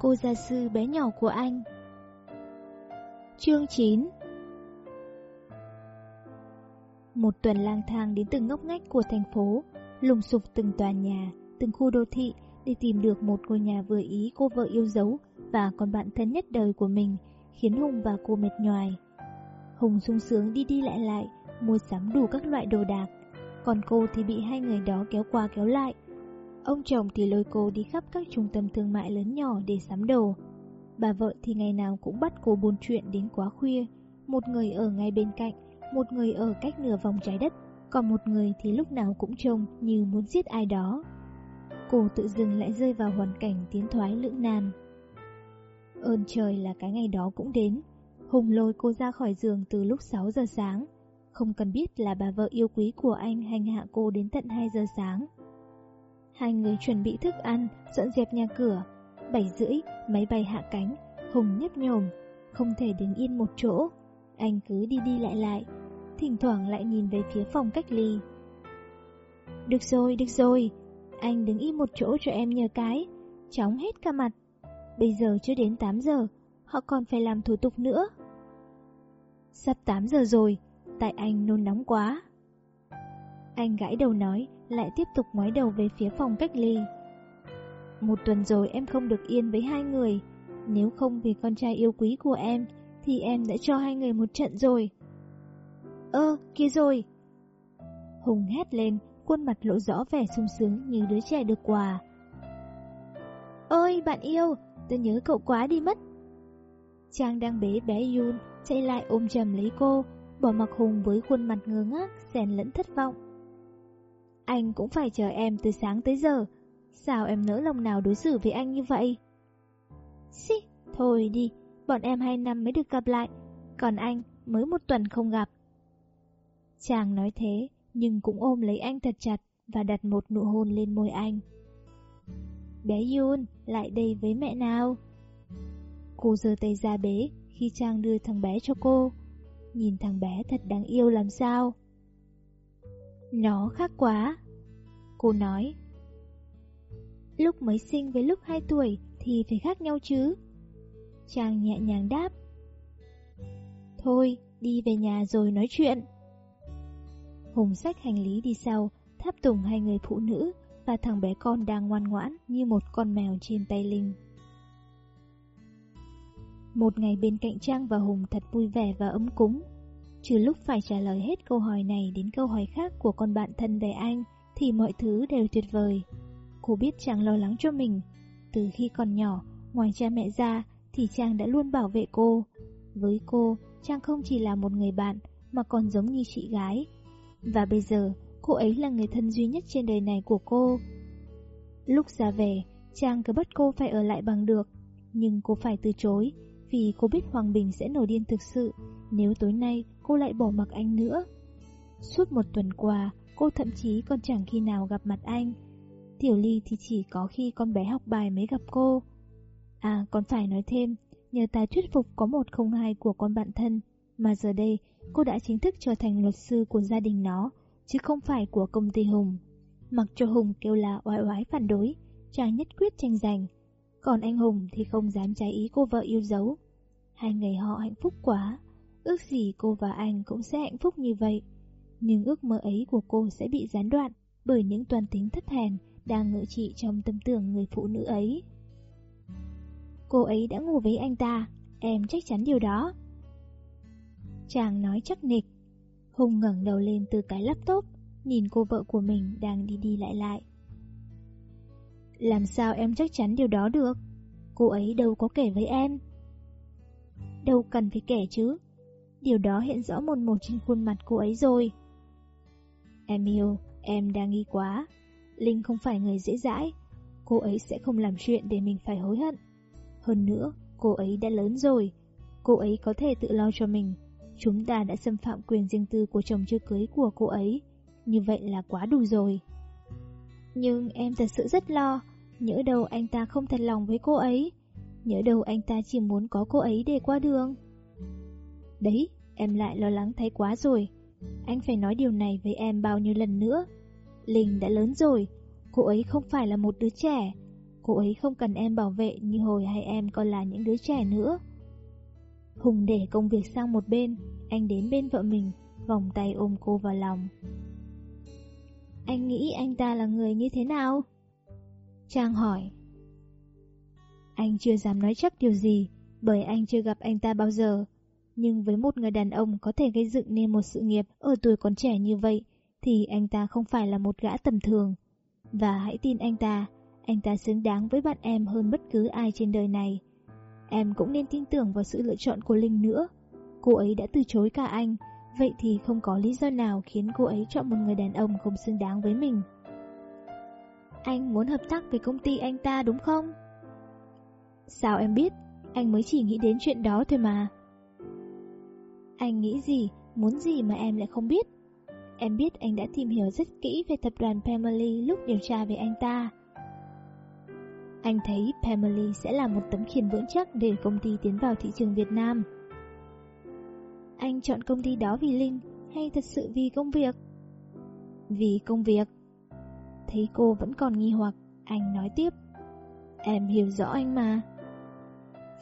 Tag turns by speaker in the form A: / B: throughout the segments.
A: Cô gia sư bé nhỏ của anh. Chương 9 Một tuần lang thang đến từng ngóc ngách của thành phố Lùng sục từng tòa nhà, từng khu đô thị Để tìm được một ngôi nhà vừa ý cô vợ yêu dấu Và con bạn thân nhất đời của mình Khiến Hùng và cô mệt nhoài. Hùng sung sướng đi đi lại lại Mua sắm đủ các loại đồ đạc. Còn cô thì bị hai người đó kéo qua kéo lại Ông chồng thì lôi cô đi khắp các trung tâm thương mại lớn nhỏ để sắm đồ. Bà vợ thì ngày nào cũng bắt cô buôn chuyện đến quá khuya. Một người ở ngay bên cạnh, một người ở cách nửa vòng trái đất, còn một người thì lúc nào cũng trông như muốn giết ai đó. Cô tự dưng lại rơi vào hoàn cảnh tiến thoái lưỡng nan. Ơn trời là cái ngày đó cũng đến. Hùng lôi cô ra khỏi giường từ lúc 6 giờ sáng. Không cần biết là bà vợ yêu quý của anh hành hạ cô đến tận 2 giờ sáng. Hai người chuẩn bị thức ăn, dọn dẹp nhà cửa. Bảy rưỡi, máy bay hạ cánh, Hùng nhấp nhổm, không thể đứng yên một chỗ. Anh cứ đi đi lại lại, thỉnh thoảng lại nhìn về phía phòng cách ly. Được rồi, được rồi, anh đứng im một chỗ cho em nhờ cái, chóng hết cả mặt. Bây giờ chưa đến 8 giờ, họ còn phải làm thủ tục nữa. Sắp 8 giờ rồi, tại anh nôn nóng quá. Anh gãi đầu nói, lại tiếp tục ngoái đầu về phía phòng cách ly. Một tuần rồi em không được yên với hai người, nếu không vì con trai yêu quý của em, thì em đã cho hai người một trận rồi. Ơ, kia rồi! Hùng hét lên, khuôn mặt lộ rõ vẻ sung sướng như đứa trẻ được quà. Ôi, bạn yêu, tôi nhớ cậu quá đi mất. Trang đang bế bé Yun, chạy lại ôm chầm lấy cô, bỏ mặc Hùng với khuôn mặt ngơ ngác, xèn lẫn thất vọng. Anh cũng phải chờ em từ sáng tới giờ. Sao em nỡ lòng nào đối xử với anh như vậy? Xí, thôi đi Bọn em hai năm mới được gặp lại Còn anh mới một tuần không gặp. Chàng nói thế Nhưng cũng ôm lấy anh thật chặt Và đặt một nụ hôn lên môi anh. Bé Yun Lại đây với mẹ nào? Cô giơ tay ra bế Khi Trang đưa thằng bé cho cô. Nhìn thằng bé thật đáng yêu làm sao? Nó khác quá. Cô nói. Lúc mới sinh với lúc 2 tuổi thì phải khác nhau chứ. Chàng nhẹ nhàng đáp. Thôi, đi về nhà rồi nói chuyện. Hùng sách hành lý đi sau, tháp tùng hai người phụ nữ và thằng bé con đang ngoan ngoãn như một con mèo trên tay Linh. Một ngày bên cạnh Trang và Hùng thật vui vẻ và ấm cúng. Trừ lúc phải trả lời hết câu hỏi này đến câu hỏi khác của con bạn thân về anh, thì mọi thứ đều tuyệt vời. Cô biết chàng lo lắng cho mình. Từ khi còn nhỏ, ngoài cha mẹ ra, thì chàng đã luôn bảo vệ cô. Với cô, chàng không chỉ là một người bạn, mà còn giống như chị gái. Và bây giờ, cô ấy là người thân duy nhất trên đời này của cô. Lúc ra về, chàng cứ bắt cô phải ở lại bằng được, nhưng cô phải từ chối, vì cô biết Hoàng Bình sẽ nổi điên thực sự nếu tối nay cô lại bỏ mặc anh nữa. Suốt một tuần qua, cô thậm chí còn chẳng khi nào gặp mặt anh. Tiểu Ly thì chỉ có khi con bé học bài mới gặp cô. À, còn phải nói thêm, nhờ tài thuyết phục có một không hai của con bạn thân, mà giờ đây cô đã chính thức trở thành luật sư của gia đình nó, chứ không phải của công ty Hùng. Mặc cho Hùng kêu là oai oái phản đối, chàng nhất quyết tranh giành, còn anh Hùng thì không dám trái ý cô vợ yêu dấu. Hai người họ hạnh phúc quá, ước gì cô và anh cũng sẽ hạnh phúc như vậy. Nhưng ước mơ ấy của cô sẽ bị gián đoạn bởi những toàn tính thất hèn đang ngự trị trong tâm tưởng người phụ nữ ấy. Cô ấy đã ngủ với anh ta, em chắc chắn điều đó. Chàng nói chắc nịch. Hùng ngẩng đầu lên từ cái laptop, nhìn cô vợ của mình đang đi đi lại lại. Làm sao em chắc chắn điều đó được? Cô ấy đâu có kể với em. Đâu cần phải kể chứ, Điều đó hiện rõ một một trên khuôn mặt cô ấy rồi. Em yêu, em đang nghi quá. Linh không phải người dễ dãi. Cô ấy sẽ không làm chuyện để mình phải hối hận. Hơn nữa, cô ấy đã lớn rồi. Cô ấy có thể tự lo cho mình. Chúng ta đã xâm phạm quyền riêng tư của chồng chưa cưới của cô ấy. Như vậy là quá đủ rồi. Nhưng em thật sự rất lo. Nhỡ đâu anh ta không thật lòng với cô ấy. Nhỡ đâu anh ta chỉ muốn có cô ấy để qua đường. Đấy, em lại lo lắng thấy quá rồi. Anh phải nói điều này với em bao nhiêu lần nữa. Linh đã lớn rồi, cô ấy không phải là một đứa trẻ. Cô ấy không cần em bảo vệ như hồi hai em còn là những đứa trẻ nữa. Hùng để công việc sang một bên, anh đến bên vợ mình, vòng tay ôm cô vào lòng. Anh nghĩ anh ta là người như thế nào? Trang hỏi. Anh chưa dám nói chắc điều gì, bởi anh chưa gặp anh ta bao giờ. Nhưng với một người đàn ông có thể gây dựng nên một sự nghiệp ở tuổi còn trẻ như vậy, thì anh ta không phải là một gã tầm thường. Và hãy tin anh ta, anh ta xứng đáng với bạn em hơn bất cứ ai trên đời này. Em cũng nên tin tưởng vào sự lựa chọn của Linh nữa. Cô ấy đã từ chối cả anh, vậy thì không có lý do nào khiến cô ấy chọn một người đàn ông không xứng đáng với mình. Anh muốn hợp tác với công ty anh ta đúng không? Sao em biết? Anh mới chỉ nghĩ đến chuyện đó thôi mà. Anh nghĩ gì, muốn gì mà em lại không biết? Em biết anh đã tìm hiểu rất kỹ về tập đoàn Family lúc điều tra về anh ta. Anh thấy Family sẽ là một tấm khiên vững chắc để công ty tiến vào thị trường Việt Nam. Anh chọn công ty đó vì Linh hay thật sự vì công việc? Vì công việc. Thấy cô vẫn còn nghi hoặc, anh nói tiếp. Em hiểu rõ anh mà.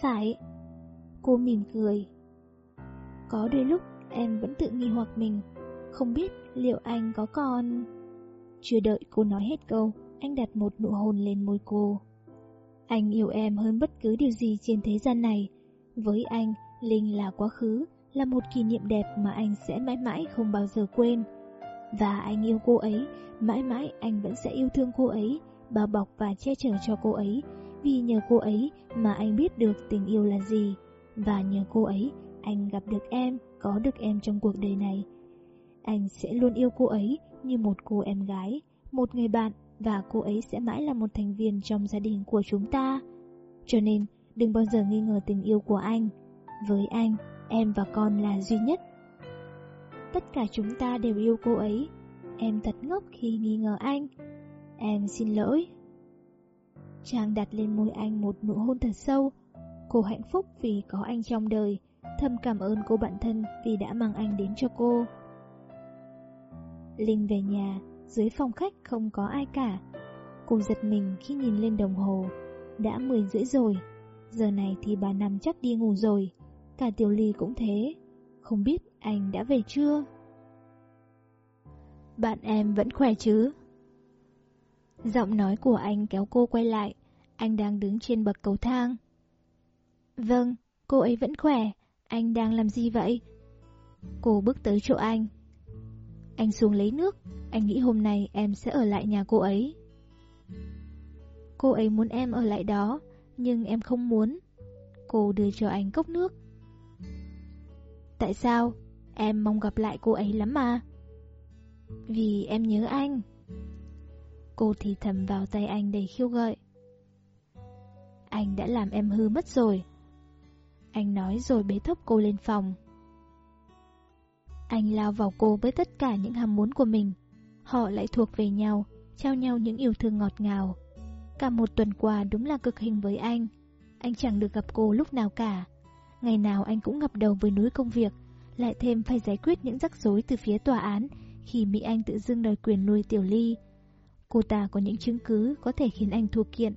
A: Phải. Cô mỉm cười. Có đôi lúc em vẫn tự nghi hoặc mình, không biết liệu anh có còn... Chưa đợi cô nói hết câu, anh đặt một nụ hôn lên môi cô. Anh yêu em hơn bất cứ điều gì trên thế gian này. Với anh, Linh là quá khứ, là một kỷ niệm đẹp mà anh sẽ mãi mãi không bao giờ quên. Và anh yêu cô ấy, mãi mãi anh vẫn sẽ yêu thương cô ấy, bao bọc và che chở cho cô ấy, vì nhờ cô ấy mà anh biết được tình yêu là gì. Và nhờ cô ấy, anh gặp được em, có được em trong cuộc đời này. Anh sẽ luôn yêu cô ấy như một cô em gái, một người bạn và cô ấy sẽ mãi là một thành viên trong gia đình của chúng ta. Cho nên, đừng bao giờ nghi ngờ tình yêu của anh. Với anh, em và con là duy nhất. Tất cả chúng ta đều yêu cô ấy. Em thật ngốc khi nghi ngờ anh. Em xin lỗi. Chàng đặt lên môi anh một nụ hôn thật sâu. Cô hạnh phúc vì có anh trong đời, thầm cảm ơn cô bạn thân vì đã mang anh đến cho cô. Linh về nhà, dưới phòng khách không có ai cả. Cô giật mình khi nhìn lên đồng hồ. Đã 10 rưỡi rồi. Giờ này thì bà nằm chắc đi ngủ rồi. Cả Tiểu Ly cũng thế. Không biết anh đã về chưa? Bạn em vẫn khỏe chứ? Giọng nói của anh kéo cô quay lại. Anh đang đứng trên bậc cầu thang. Vâng, cô ấy vẫn khỏe. Anh đang làm gì vậy? Cô bước tới chỗ anh. Anh xuống lấy nước, anh nghĩ hôm nay em sẽ ở lại nhà cô ấy. Cô ấy muốn em ở lại đó, nhưng em không muốn. Cô đưa cho anh cốc nước. Tại sao? Em mong gặp lại cô ấy lắm mà. Vì em nhớ anh. Cô thì thầm vào tay anh đầy khiêu gợi. Anh đã làm em hư mất rồi. Anh nói rồi bế thốc cô lên phòng. Anh lao vào cô với tất cả những ham muốn của mình. Họ lại thuộc về nhau, trao nhau những yêu thương ngọt ngào. Cả một tuần qua đúng là cực hình với anh. Anh chẳng được gặp cô lúc nào cả. Ngày nào anh cũng ngập đầu với núi công việc, lại thêm phải giải quyết những rắc rối từ phía tòa án khi Mỹ Anh tự dưng đòi quyền nuôi Tiểu Ly. Cô ta có những chứng cứ có thể khiến anh thua kiện.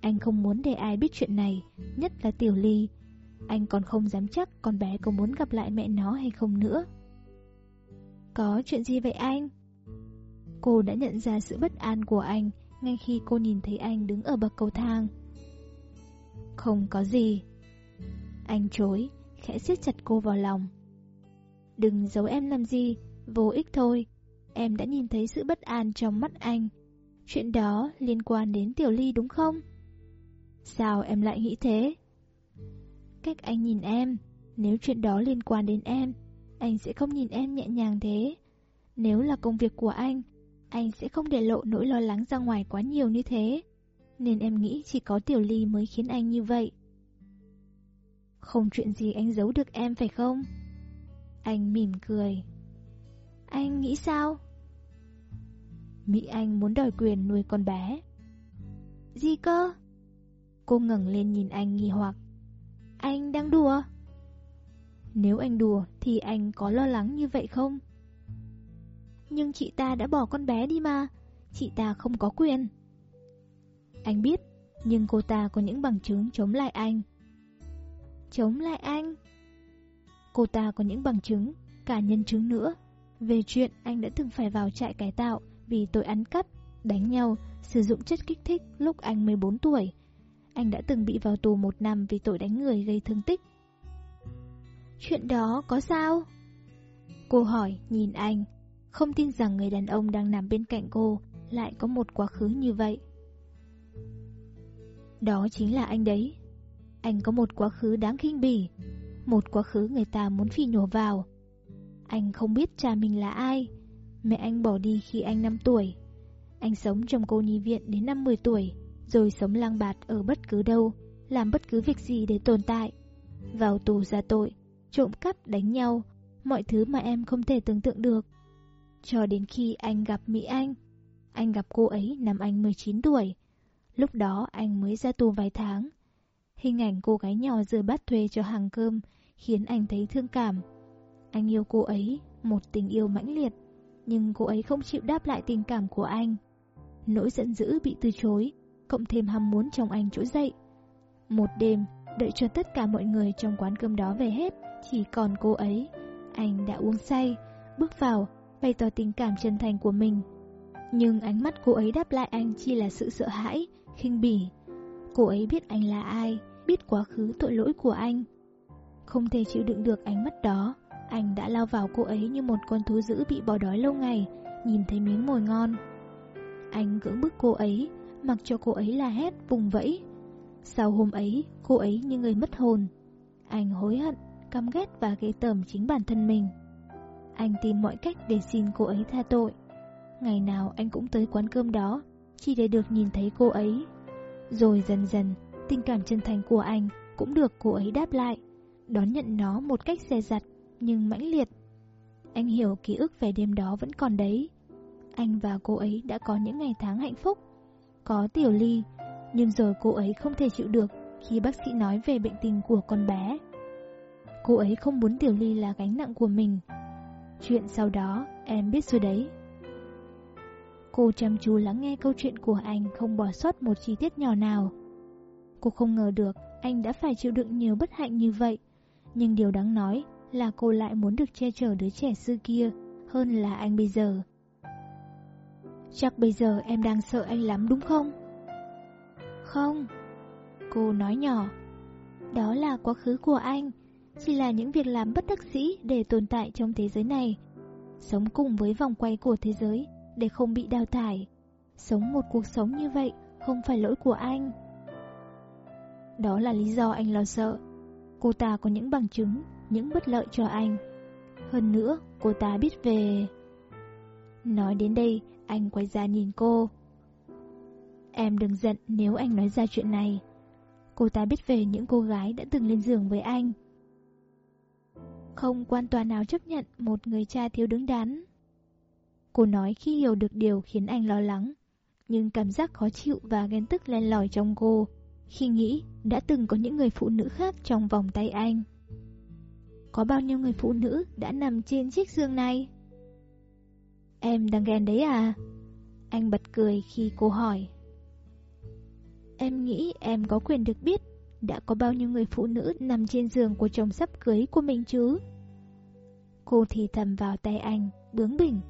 A: Anh không muốn để ai biết chuyện này, nhất là Tiểu Ly. Anh còn không dám chắc con bé có muốn gặp lại mẹ nó hay không nữa. Có chuyện gì vậy anh? Cô đã nhận ra sự bất an của anh ngay khi cô nhìn thấy anh đứng ở bậc cầu thang. Không có gì. Anh chối, khẽ siết chặt cô vào lòng. Đừng giấu em làm gì, vô ích thôi. Em đã nhìn thấy sự bất an trong mắt anh. Chuyện đó liên quan đến Tiểu Ly đúng không? Sao em lại nghĩ thế? Cách anh nhìn em, nếu chuyện đó liên quan đến em, anh sẽ không nhìn em nhẹ nhàng thế. Nếu là công việc của anh, anh sẽ không để lộ nỗi lo lắng ra ngoài quá nhiều như thế. Nên em nghĩ chỉ có Tiểu Ly mới khiến anh như vậy. Không chuyện gì anh giấu được em phải không? Anh mỉm cười. Anh nghĩ sao? Mỹ Anh muốn đòi quyền nuôi con bé. Gì cơ? Cô ngẩng lên nhìn anh nghi hoặc. Anh đang đùa? Nếu anh đùa thì anh có lo lắng như vậy không? Nhưng chị ta đã bỏ con bé đi mà Chị ta không có quyền Anh biết Nhưng cô ta có những bằng chứng chống lại anh. Chống lại anh? Cô ta có những bằng chứng, cả nhân chứng nữa, về chuyện anh đã từng phải vào trại cải tạo vì tội ăn cắp, đánh nhau, sử dụng chất kích thích lúc anh 14 tuổi. Anh đã từng bị vào tù một năm vì tội đánh người gây thương tích. Chuyện đó có sao? Cô hỏi, nhìn anh, không tin rằng người đàn ông đang nằm bên cạnh cô lại có một quá khứ như vậy. Đó chính là anh đấy. Anh có một quá khứ đáng khinh bỉ, một quá khứ người ta muốn phi nhổ vào. Anh không biết cha mình là ai. Mẹ anh bỏ đi khi anh 5 tuổi. Anh sống trong cô nhi viện đến năm 10 tuổi, rồi sống lang bạt ở bất cứ đâu, làm bất cứ việc gì để tồn tại. Vào tù ra tội, trộm cắp đánh nhau, mọi thứ mà em không thể tưởng tượng được. Cho đến khi anh gặp Mỹ Anh, anh gặp cô ấy năm anh 19 tuổi. Lúc đó anh mới ra tù vài tháng. Hình ảnh cô gái nhỏ rửa bát thuê cho hàng cơm khiến anh thấy thương cảm. Anh yêu cô ấy, một tình yêu mãnh liệt, nhưng cô ấy không chịu đáp lại tình cảm của anh. Nỗi giận dữ bị từ chối, cộng thêm ham muốn trong anh trỗi dậy. Một đêm, đợi cho tất cả mọi người trong quán cơm đó về hết, chỉ còn cô ấy. Anh đã uống say, bước vào, bày tỏ tình cảm chân thành của mình. Nhưng ánh mắt cô ấy đáp lại anh chỉ là sự sợ hãi, khinh bỉ. Cô ấy biết anh là ai, biết quá khứ tội lỗi của anh. Không thể chịu đựng được ánh mắt đó, anh đã lao vào cô ấy như một con thú dữ bị bỏ đói lâu ngày, nhìn thấy miếng mồi ngon. Anh cưỡng bức cô ấy, mặc cho cô ấy la hét, vùng vẫy. Sau hôm ấy, cô ấy như người mất hồn. Anh hối hận, căm ghét và ghê tởm chính bản thân mình. Anh tìm mọi cách để xin cô ấy tha tội. Ngày nào anh cũng tới quán cơm đó, chỉ để được nhìn thấy cô ấy. Rồi dần dần, tình cảm chân thành của anh cũng được cô ấy đáp lại, đón nhận nó một cách dè dặt nhưng mãnh liệt. Anh hiểu ký ức về đêm đó vẫn còn đấy. Anh và cô ấy đã có những ngày tháng hạnh phúc. Có tiểu ly, nhưng rồi cô ấy không thể chịu được khi bác sĩ nói về bệnh tình của con bé. Cô ấy không muốn tiểu ly là gánh nặng của mình. Chuyện sau đó em biết rồi đấy. Cô chăm chú lắng nghe câu chuyện của anh không bỏ sót một chi tiết nhỏ nào. Cô không ngờ được anh đã phải chịu đựng nhiều bất hạnh như vậy. Nhưng điều đáng nói là cô lại muốn được che chở đứa trẻ xưa kia hơn là anh bây giờ. Chắc bây giờ em đang sợ anh lắm đúng không? Không. Cô nói nhỏ. Đó là quá khứ của anh, chỉ là những việc làm bất đắc dĩ để tồn tại trong thế giới này. Sống cùng với vòng quay của thế giới để không bị đào thải. Sống một cuộc sống như vậy không phải lỗi của anh. Đó là lý do anh lo sợ. Cô ta có những bằng chứng, những bất lợi cho anh. Hơn nữa, cô ta biết về... Nói đến đây, anh quay ra nhìn cô. Em đừng giận nếu anh nói ra chuyện này. Cô ta biết về những cô gái đã từng lên giường với anh. Không quan tòa nào chấp nhận một người cha thiếu đứng đắn. Cô nói khi hiểu được điều khiến anh lo lắng, nhưng cảm giác khó chịu và ghen tức len lỏi trong cô khi nghĩ đã từng có những người phụ nữ khác trong vòng tay anh. Có bao nhiêu người phụ nữ đã nằm trên chiếc giường này? Em đang ghen đấy à? Anh bật cười khi cô hỏi. Em nghĩ em có quyền được biết đã có bao nhiêu người phụ nữ nằm trên giường của chồng sắp cưới của mình chứ? Cô thì thầm vào tay anh, bướng bỉnh.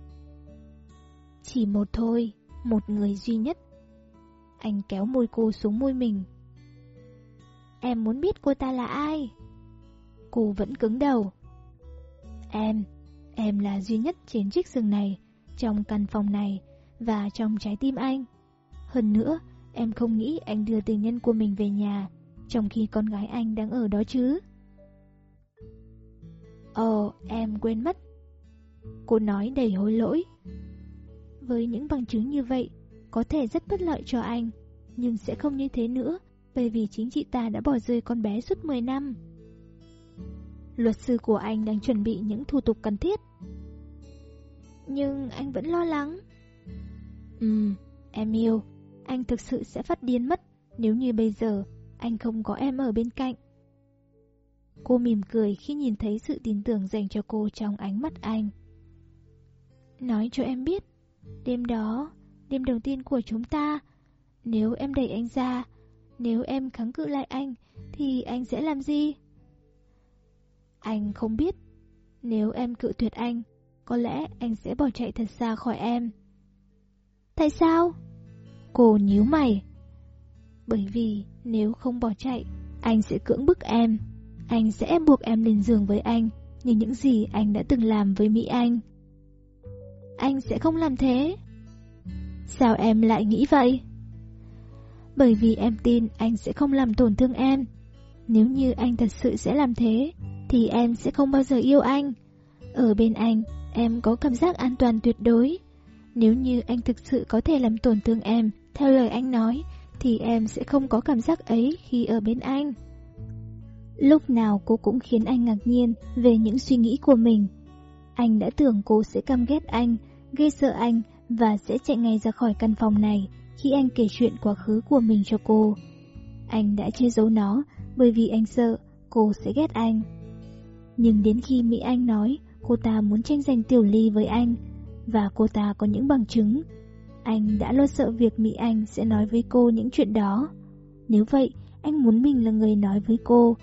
A: Chỉ một thôi, một người duy nhất. Anh kéo môi cô xuống môi mình. Em muốn biết cô ta là ai? Cô vẫn cứng đầu. Em, em là duy nhất trên chiếc giường này, trong căn phòng này và trong trái tim anh. Hơn nữa, em không nghĩ anh đưa tình nhân của mình về nhà, trong khi con gái anh đang ở đó chứ. Ồ, em quên mất. Cô nói đầy hối lỗi. Với những bằng chứng như vậy, có thể rất bất lợi cho anh, nhưng sẽ không như thế nữa, bởi vì chính chị ta đã bỏ rơi con bé suốt 10 năm. Luật sư của anh đang chuẩn bị những thủ tục cần thiết. Nhưng anh vẫn lo lắng. Ừm, em yêu, anh thực sự sẽ phát điên mất nếu như bây giờ anh không có em ở bên cạnh. Cô mỉm cười khi nhìn thấy sự tin tưởng dành cho cô trong ánh mắt anh. Nói cho em biết, đêm đó, đêm đầu tiên của chúng ta, nếu em đẩy anh ra, nếu em kháng cự lại anh, thì anh sẽ làm gì? Anh không biết. Nếu em cự tuyệt anh, có lẽ anh sẽ bỏ chạy thật xa khỏi em. Tại sao? Cô nhíu mày. Bởi vì nếu không bỏ chạy, anh sẽ cưỡng bức em. Anh sẽ buộc em lên giường với anh, như những gì anh đã từng làm với Mỹ Anh. Anh sẽ không làm thế. Sao em lại nghĩ vậy? Bởi vì em tin anh sẽ không làm tổn thương em. Nếu như anh thật sự sẽ làm thế, thì em sẽ không bao giờ yêu anh. Ở bên anh, em có cảm giác an toàn tuyệt đối. Nếu như anh thực sự có thể làm tổn thương em, theo lời anh nói, thì em sẽ không có cảm giác ấy khi ở bên anh. Lúc nào cô cũng khiến anh ngạc nhiên về những suy nghĩ của mình. Anh đã tưởng cô sẽ căm ghét anh, gây sợ anh và sẽ chạy ngay ra khỏi căn phòng này khi anh kể chuyện quá khứ của mình cho cô. Anh đã che giấu nó bởi vì anh sợ cô sẽ ghét anh. Nhưng đến khi Mỹ Anh nói cô ta muốn tranh giành tiểu ly với anh và cô ta có những bằng chứng, anh đã lo sợ việc Mỹ Anh sẽ nói với cô những chuyện đó. Nếu vậy, anh muốn mình là người nói với cô.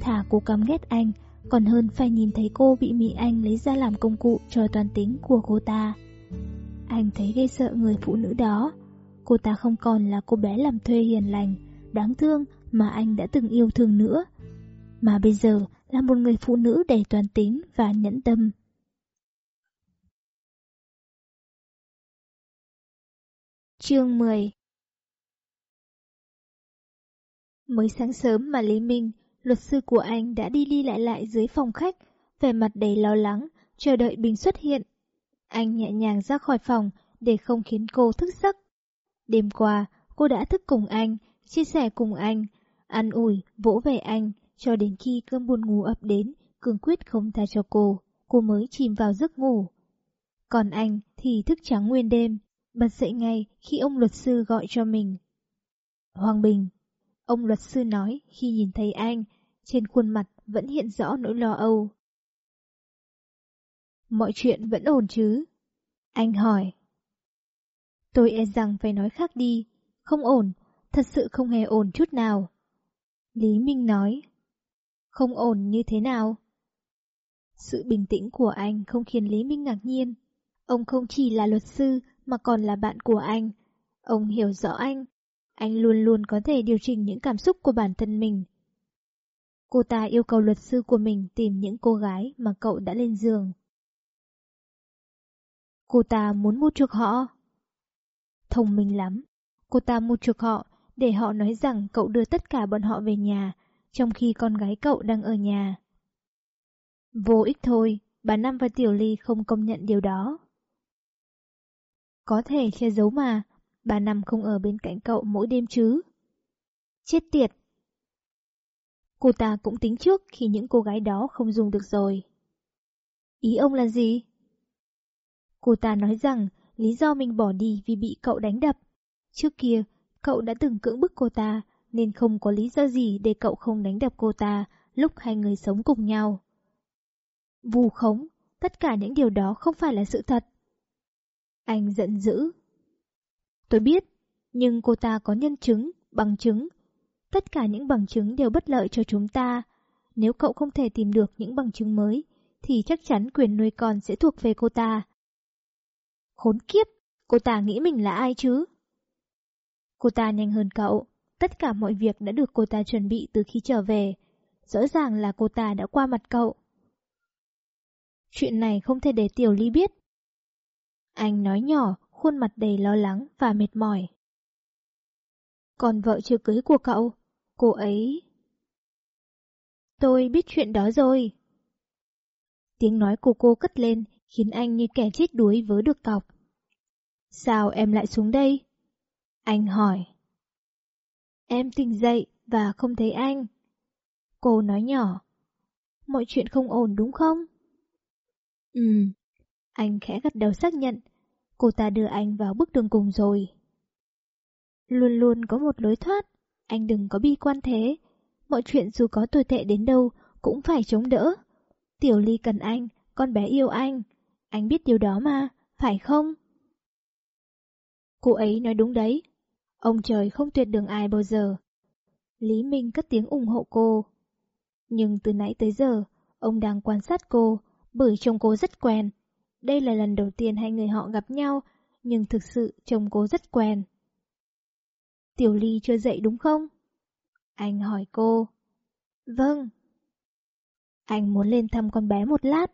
A: Thả cô căm ghét anh, còn hơn phải nhìn thấy cô bị Mỹ Anh lấy ra làm công cụ cho toàn tính của cô ta. Anh thấy gây sợ người phụ nữ đó. Cô ta không còn là cô bé làm thuê hiền lành, đáng thương mà anh đã từng yêu thương nữa. Mà bây giờ là một người phụ nữ đầy toàn tính và nhẫn tâm. Chương 10 Mới sáng sớm mà Lý Minh, luật sư của anh đã đi đi lại lại dưới phòng khách, vẻ mặt đầy lo lắng, chờ đợi Bình xuất hiện. Anh nhẹ nhàng ra khỏi phòng để không khiến cô thức giấc. Đêm qua, cô đã thức cùng anh, chia sẻ cùng anh, ăn ủi, vỗ về anh, cho đến khi cơn buồn ngủ ập đến, cương quyết không tha cho cô, cô mới chìm vào giấc ngủ. Còn anh thì thức trắng nguyên đêm, bật dậy ngay khi ông luật sư gọi cho mình. Hoàng Bình, ông luật sư nói khi nhìn thấy anh, trên khuôn mặt vẫn hiện rõ nỗi lo âu. Mọi chuyện vẫn ổn chứ? Anh hỏi. Tôi e rằng phải nói khác đi, không ổn, thật sự không hề ổn chút nào. Lý Minh nói. Không ổn như thế nào? Sự bình tĩnh của anh không khiến Lý Minh ngạc nhiên. Ông không chỉ là luật sư mà còn là bạn của anh. Ông hiểu rõ anh. Anh luôn luôn có thể điều chỉnh những cảm xúc của bản thân mình. Cô ta yêu cầu luật sư của mình tìm những cô gái mà cậu đã lên giường. Cô ta muốn mua chuộc họ. Thông minh lắm. Cô ta mua chuộc họ để họ nói rằng cậu đưa tất cả bọn họ về nhà, trong khi con gái cậu đang ở nhà. Vô ích thôi, bà Năm và Tiểu Ly không công nhận điều đó. Có thể che giấu mà, bà Năm không ở bên cạnh cậu mỗi đêm chứ. Chết tiệt! Cô ta cũng tính trước khi những cô gái đó không dùng được rồi. Ý ông là gì? Cô ta nói rằng lý do mình bỏ đi vì bị cậu đánh đập. Trước kia, cậu đã từng cưỡng bức cô ta, nên không có lý do gì để cậu không đánh đập cô ta lúc hai người sống cùng nhau. Vù khống, tất cả những điều đó không phải là sự thật. Anh giận dữ. Tôi biết, nhưng cô ta có nhân chứng, bằng chứng. Tất cả những bằng chứng đều bất lợi cho chúng ta. Nếu cậu không thể tìm được những bằng chứng mới, thì chắc chắn quyền nuôi con sẽ thuộc về cô ta. Khốn kiếp, cô ta nghĩ mình là ai chứ? Cô ta nhanh hơn cậu, tất cả mọi việc đã được cô ta chuẩn bị từ khi trở về. Rõ ràng là cô ta đã qua mặt cậu. Chuyện này không thể để Tiểu Ly biết. Anh nói nhỏ, khuôn mặt đầy lo lắng và mệt mỏi. Còn vợ chưa cưới của cậu, cô ấy... Tôi biết chuyện đó rồi. Tiếng nói của cô cất lên khiến anh như kẻ chết đuối với được cọc. Sao em lại xuống đây? Anh hỏi. Em tỉnh dậy và không thấy anh. Cô nói nhỏ. Mọi chuyện không ổn đúng không? Ừ. Anh khẽ gật đầu xác nhận. Cô ta đưa anh vào bước đường cùng rồi. Luôn luôn có một lối thoát. Anh đừng có bi quan thế. Mọi chuyện dù có tồi tệ đến đâu cũng phải chống đỡ. Tiểu Ly cần anh, con bé yêu anh. Anh biết điều đó mà, phải không? Cô ấy nói đúng đấy. Ông trời không tuyệt đường ai bao giờ. Lý Minh cất tiếng ủng hộ cô. Nhưng từ nãy tới giờ, ông đang quan sát cô, bởi trông cô rất quen. Đây là lần đầu tiên hai người họ gặp nhau, nhưng thực sự trông cô rất quen. Tiểu Ly chưa dậy đúng không? Anh hỏi cô. Vâng. Anh muốn lên thăm con bé một lát.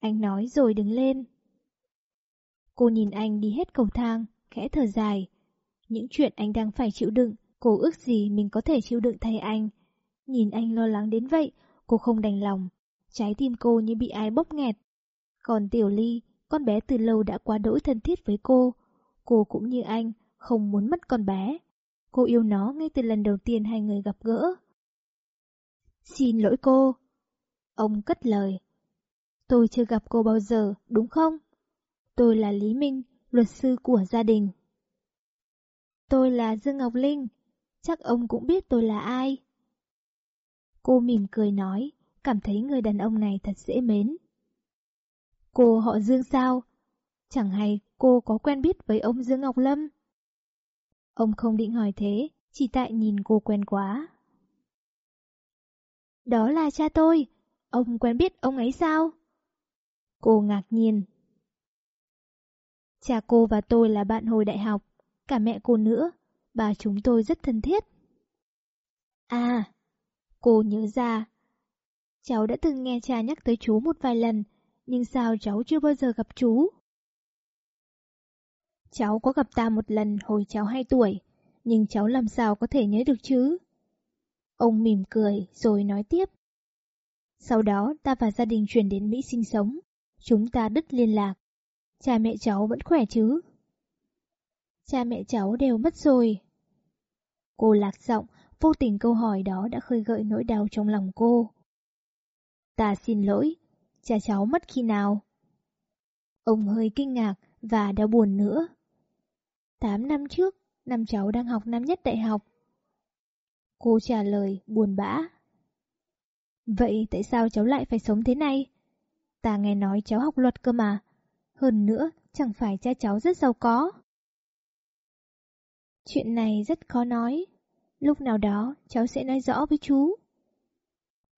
A: Anh nói rồi đứng lên. Cô nhìn anh đi hết cầu thang, khẽ thở dài. Những chuyện anh đang phải chịu đựng, cô ước gì mình có thể chịu đựng thay anh. Nhìn anh lo lắng đến vậy, cô không đành lòng. Trái tim cô như bị ai bóp nghẹt. Còn Tiểu Ly, con bé từ lâu đã quá đỗi thân thiết với cô. Cô cũng như anh, không muốn mất con bé. Cô yêu nó ngay từ lần đầu tiên hai người gặp gỡ. Xin lỗi cô. Ông cất lời. Tôi chưa gặp cô bao giờ, đúng không? Tôi là Lý Minh, luật sư của gia đình. Tôi là Dương Ngọc Linh, chắc ông cũng biết tôi là ai. Cô mỉm cười nói, cảm thấy người đàn ông này thật dễ mến. Cô họ Dương sao? Chẳng hay cô có quen biết với ông Dương Ngọc Lâm? Ông không định hỏi thế, chỉ tại nhìn cô quen quá. Đó là cha tôi, ông quen biết ông ấy sao? Cô ngạc nhiên. Cha cô và tôi là bạn hồi đại học, cả mẹ cô nữa, bà chúng tôi rất thân thiết. À, cô nhớ ra. Cháu đã từng nghe cha nhắc tới chú một vài lần, nhưng sao cháu chưa bao giờ gặp chú? Cháu có gặp ta một lần hồi cháu 2 tuổi, nhưng cháu làm sao có thể nhớ được chứ? Ông mỉm cười rồi nói tiếp. Sau đó ta và gia đình chuyển đến Mỹ sinh sống, chúng ta đứt liên lạc. Cha mẹ cháu vẫn khỏe chứ? Cha mẹ cháu đều mất rồi. Cô lạc giọng, vô tình câu hỏi đó đã khơi gợi nỗi đau trong lòng cô. Ta xin lỗi, cha cháu mất khi nào? Ông hơi kinh ngạc và đau buồn nữa. Tám năm trước, năm cháu đang học năm nhất đại học. Cô trả lời buồn bã. Vậy tại sao cháu lại phải sống thế này? Ta nghe nói cháu học luật cơ mà. Hơn nữa, chẳng phải cha cháu rất giàu có. Chuyện này rất khó nói. Lúc nào đó, cháu sẽ nói rõ với chú.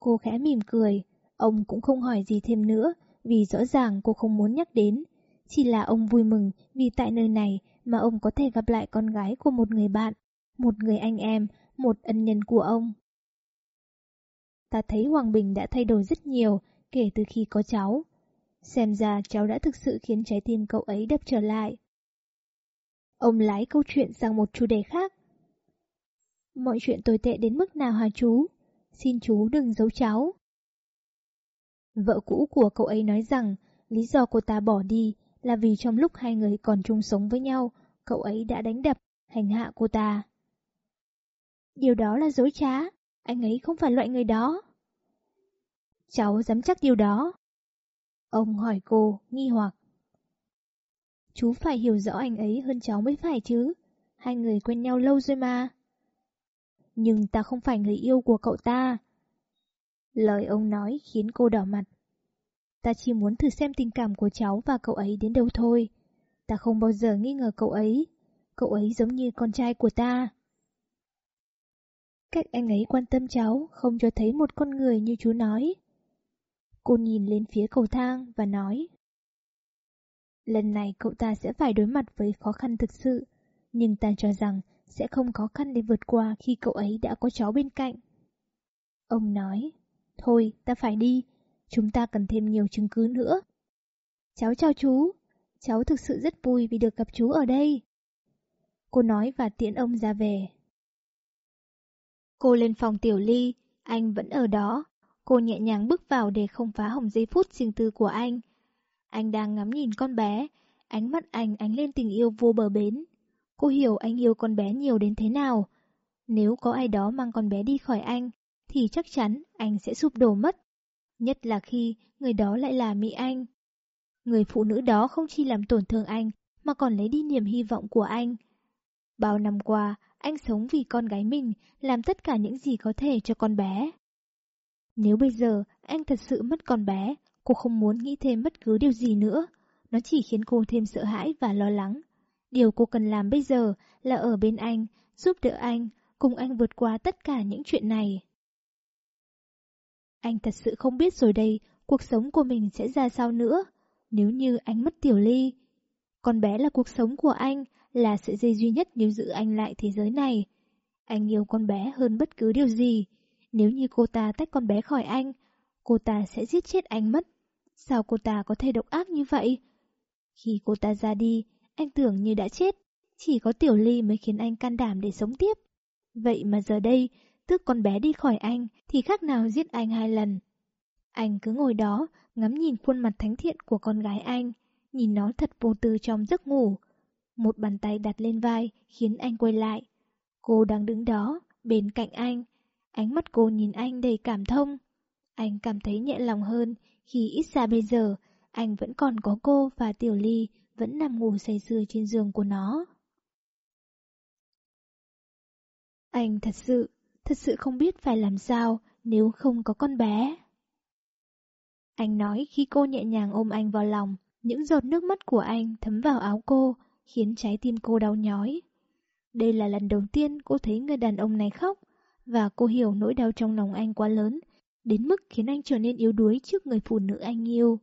A: Cô khẽ mỉm cười, ông cũng không hỏi gì thêm nữa, vì rõ ràng cô không muốn nhắc đến. Chỉ là ông vui mừng vì tại nơi này mà ông có thể gặp lại con gái của một người bạn, một người anh em, một ân nhân của ông. Ta thấy Hoàng Bình đã thay đổi rất nhiều kể từ khi có cháu. Xem ra cháu đã thực sự khiến trái tim cậu ấy đập trở lại. Ông lái câu chuyện sang một chủ đề khác. Mọi chuyện tồi tệ đến mức nào hả chú? Xin chú đừng giấu cháu. Vợ cũ của cậu ấy nói rằng lý do cô ta bỏ đi là vì trong lúc hai người còn chung sống với nhau, cậu ấy đã đánh đập, hành hạ cô ta. Điều đó là dối trá, anh ấy không phải loại người đó. Cháu dám chắc điều đó. Ông hỏi cô, nghi hoặc. Chú phải hiểu rõ anh ấy hơn cháu mới phải chứ. Hai người quen nhau lâu rồi mà. Nhưng ta không phải người yêu của cậu ta. Lời ông nói khiến cô đỏ mặt. Ta chỉ muốn thử xem tình cảm của cháu và cậu ấy đến đâu thôi. Ta không bao giờ nghi ngờ cậu ấy. Cậu ấy giống như con trai của ta. Cách anh ấy quan tâm cháu không cho thấy một con người như chú nói. Cô nhìn lên phía cầu thang và nói Lần này cậu ta sẽ phải đối mặt với khó khăn thực sự, nhưng ta cho rằng sẽ không khó khăn để vượt qua khi cậu ấy đã có cháu bên cạnh. Ông nói, thôi ta phải đi, chúng ta cần thêm nhiều chứng cứ nữa. Cháu chào chú, cháu thực sự rất vui vì được gặp chú ở đây. Cô nói và tiễn ông ra về. Cô lên phòng tiểu ly, anh vẫn ở đó. Cô nhẹ nhàng bước vào để không phá hỏng giây phút riêng tư của anh. Anh đang ngắm nhìn con bé, ánh mắt anh ánh lên tình yêu vô bờ bến. Cô hiểu anh yêu con bé nhiều đến thế nào. Nếu có ai đó mang con bé đi khỏi anh, thì chắc chắn anh sẽ sụp đổ mất. Nhất là khi người đó lại là Mỹ Anh. Người phụ nữ đó không chỉ làm tổn thương anh, mà còn lấy đi niềm hy vọng của anh. Bao năm qua, anh sống vì con gái mình, làm tất cả những gì có thể cho con bé. Nếu bây giờ anh thật sự mất con bé, cô không muốn nghĩ thêm bất cứ điều gì nữa. Nó chỉ khiến cô thêm sợ hãi và lo lắng. Điều cô cần làm bây giờ là ở bên anh, giúp đỡ anh, cùng anh vượt qua tất cả những chuyện này. Anh thật sự không biết rồi đây, cuộc sống của mình sẽ ra sao nữa, nếu như anh mất Tiểu Ly. Con bé là cuộc sống của anh, là sợi dây duy nhất níu giữ anh lại thế giới này. Anh yêu con bé hơn bất cứ điều gì. Nếu như cô ta tách con bé khỏi anh, cô ta sẽ giết chết anh mất. Sao cô ta có thể độc ác như vậy? Khi cô ta ra đi, anh tưởng như đã chết. Chỉ có Tiểu Ly mới khiến anh can đảm để sống tiếp. Vậy mà giờ đây, tước con bé đi khỏi anh thì khác nào giết anh hai lần. Anh cứ ngồi đó, ngắm nhìn khuôn mặt thánh thiện của con gái anh, nhìn nó thật vô tư trong giấc ngủ. Một bàn tay đặt lên vai khiến anh quay lại. Cô đang đứng đó, bên cạnh anh. Ánh mắt cô nhìn anh đầy cảm thông. Anh cảm thấy nhẹ lòng hơn khi ít ra bây giờ anh vẫn còn có cô và Tiểu Ly vẫn nằm ngủ say sưa trên giường của nó. Anh thật sự, thật sự không biết phải làm sao nếu không có con bé. Anh nói khi cô nhẹ nhàng ôm anh vào lòng, những giọt nước mắt của anh thấm vào áo cô, khiến trái tim cô đau nhói. Đây là lần đầu tiên cô thấy người đàn ông này khóc, và cô hiểu nỗi đau trong lòng anh quá lớn, đến mức khiến anh trở nên yếu đuối trước người phụ nữ anh yêu.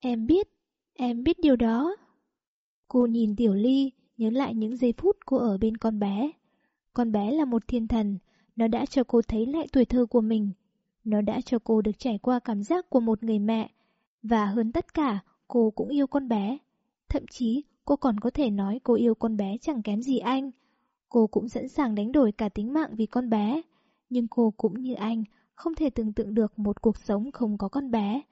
A: Em biết, em biết điều đó. Cô nhìn Tiểu Ly, nhớ lại những giây phút cô ở bên con bé. Con bé là một thiên thần, nó đã cho cô thấy lại tuổi thơ của mình. Nó đã cho cô được trải qua cảm giác của một người mẹ. Và hơn tất cả, cô cũng yêu con bé. Thậm chí, cô còn có thể nói cô yêu con bé chẳng kém gì anh. Cô cũng sẵn sàng đánh đổi cả tính mạng vì con bé. Nhưng cô cũng như anh, không thể tưởng tượng được một cuộc sống không có con bé.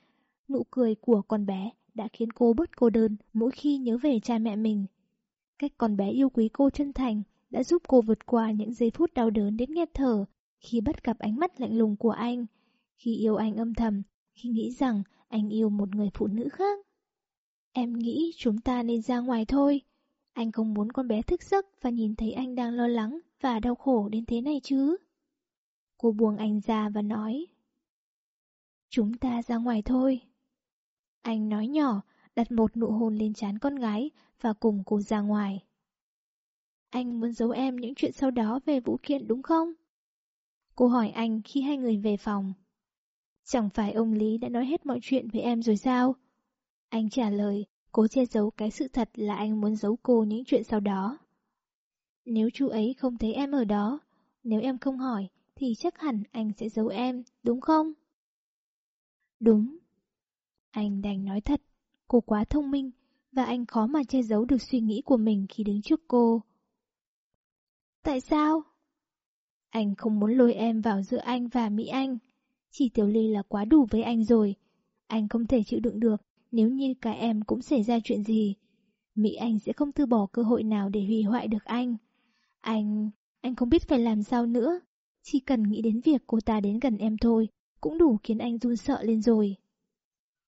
A: Nụ cười của con bé đã khiến cô bớt cô đơn mỗi khi nhớ về cha mẹ mình. Cách con bé yêu quý cô chân thành đã giúp cô vượt qua những giây phút đau đớn đến nghẹt thở khi bắt gặp ánh mắt lạnh lùng của anh, khi yêu anh âm thầm, khi nghĩ rằng anh yêu một người phụ nữ khác. Em nghĩ chúng ta nên ra ngoài thôi. Anh không muốn con bé thức giấc và nhìn thấy anh đang lo lắng và đau khổ đến thế này chứ. Cô buông anh ra và nói. Chúng ta ra ngoài thôi. Anh nói nhỏ, đặt một nụ hôn lên trán con gái và cùng cô ra ngoài. Anh muốn giấu em những chuyện sau đó về vũ kiện đúng không? Cô hỏi anh khi hai người về phòng. Chẳng phải ông Lý đã nói hết mọi chuyện với em rồi sao? Anh trả lời, cố che giấu cái sự thật là anh muốn giấu cô những chuyện sau đó. Nếu chú ấy không thấy em ở đó, nếu em không hỏi, thì chắc hẳn anh sẽ giấu em, đúng không? Đúng. Anh đành nói thật, cô quá thông minh, và anh khó mà che giấu được suy nghĩ của mình khi đứng trước cô. Tại sao? Anh không muốn lôi em vào giữa anh và Mỹ Anh. Chỉ Tiểu Ly là quá đủ với anh rồi. Anh không thể chịu đựng được nếu như cả em cũng xảy ra chuyện gì. Mỹ Anh sẽ không từ bỏ cơ hội nào để hủy hoại được anh. Anh... anh không biết phải làm sao nữa. Chỉ cần nghĩ đến việc cô ta đến gần em thôi, cũng đủ khiến anh run sợ lên rồi.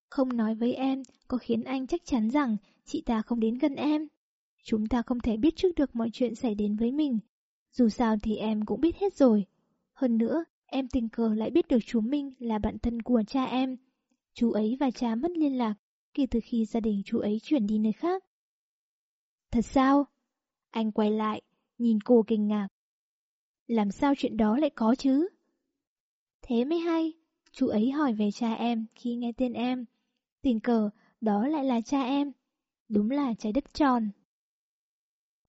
A: Không nói với em có khiến anh chắc chắn rằng chị ta không đến gần em. Chúng ta không thể biết trước được mọi chuyện xảy đến với mình, dù sao thì em cũng biết hết rồi. Hơn nữa, em tình cờ lại biết được chú Minh là bạn thân của cha em. Chú ấy và cha mất liên lạc kể từ khi gia đình chú ấy chuyển đi nơi khác. Thật sao? Anh quay lại, nhìn cô kinh ngạc. Làm sao chuyện đó lại có chứ? Thế mới hay, chú ấy hỏi về cha em khi nghe tên em. Tình cờ, đó lại là cha em. Đúng là trái đất tròn.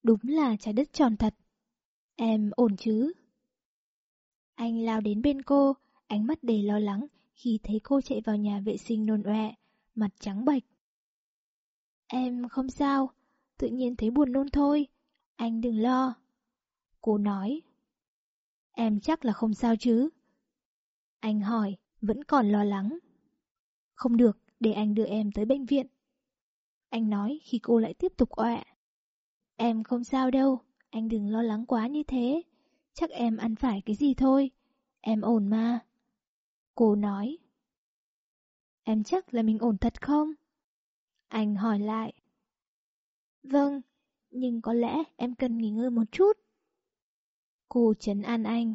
A: Đúng là trái đất tròn thật. Em ổn chứ? Anh lao đến bên cô, ánh mắt đầy lo lắng khi thấy cô chạy vào nhà vệ sinh nôn ọe, mặt trắng bệch. Em không sao, tự nhiên thấy buồn nôn thôi, anh đừng lo. Cô nói. Em chắc là không sao chứ? Anh hỏi, vẫn còn lo lắng. Không được, để anh đưa em tới bệnh viện. Anh nói khi cô lại tiếp tục ọa. Em không sao đâu, anh đừng lo lắng quá như thế. Chắc em ăn phải cái gì thôi. Em ổn mà. Cô nói. Em chắc là mình ổn thật không? Anh hỏi lại. Vâng, nhưng có lẽ em cần nghỉ ngơi một chút. Cô chấn an anh.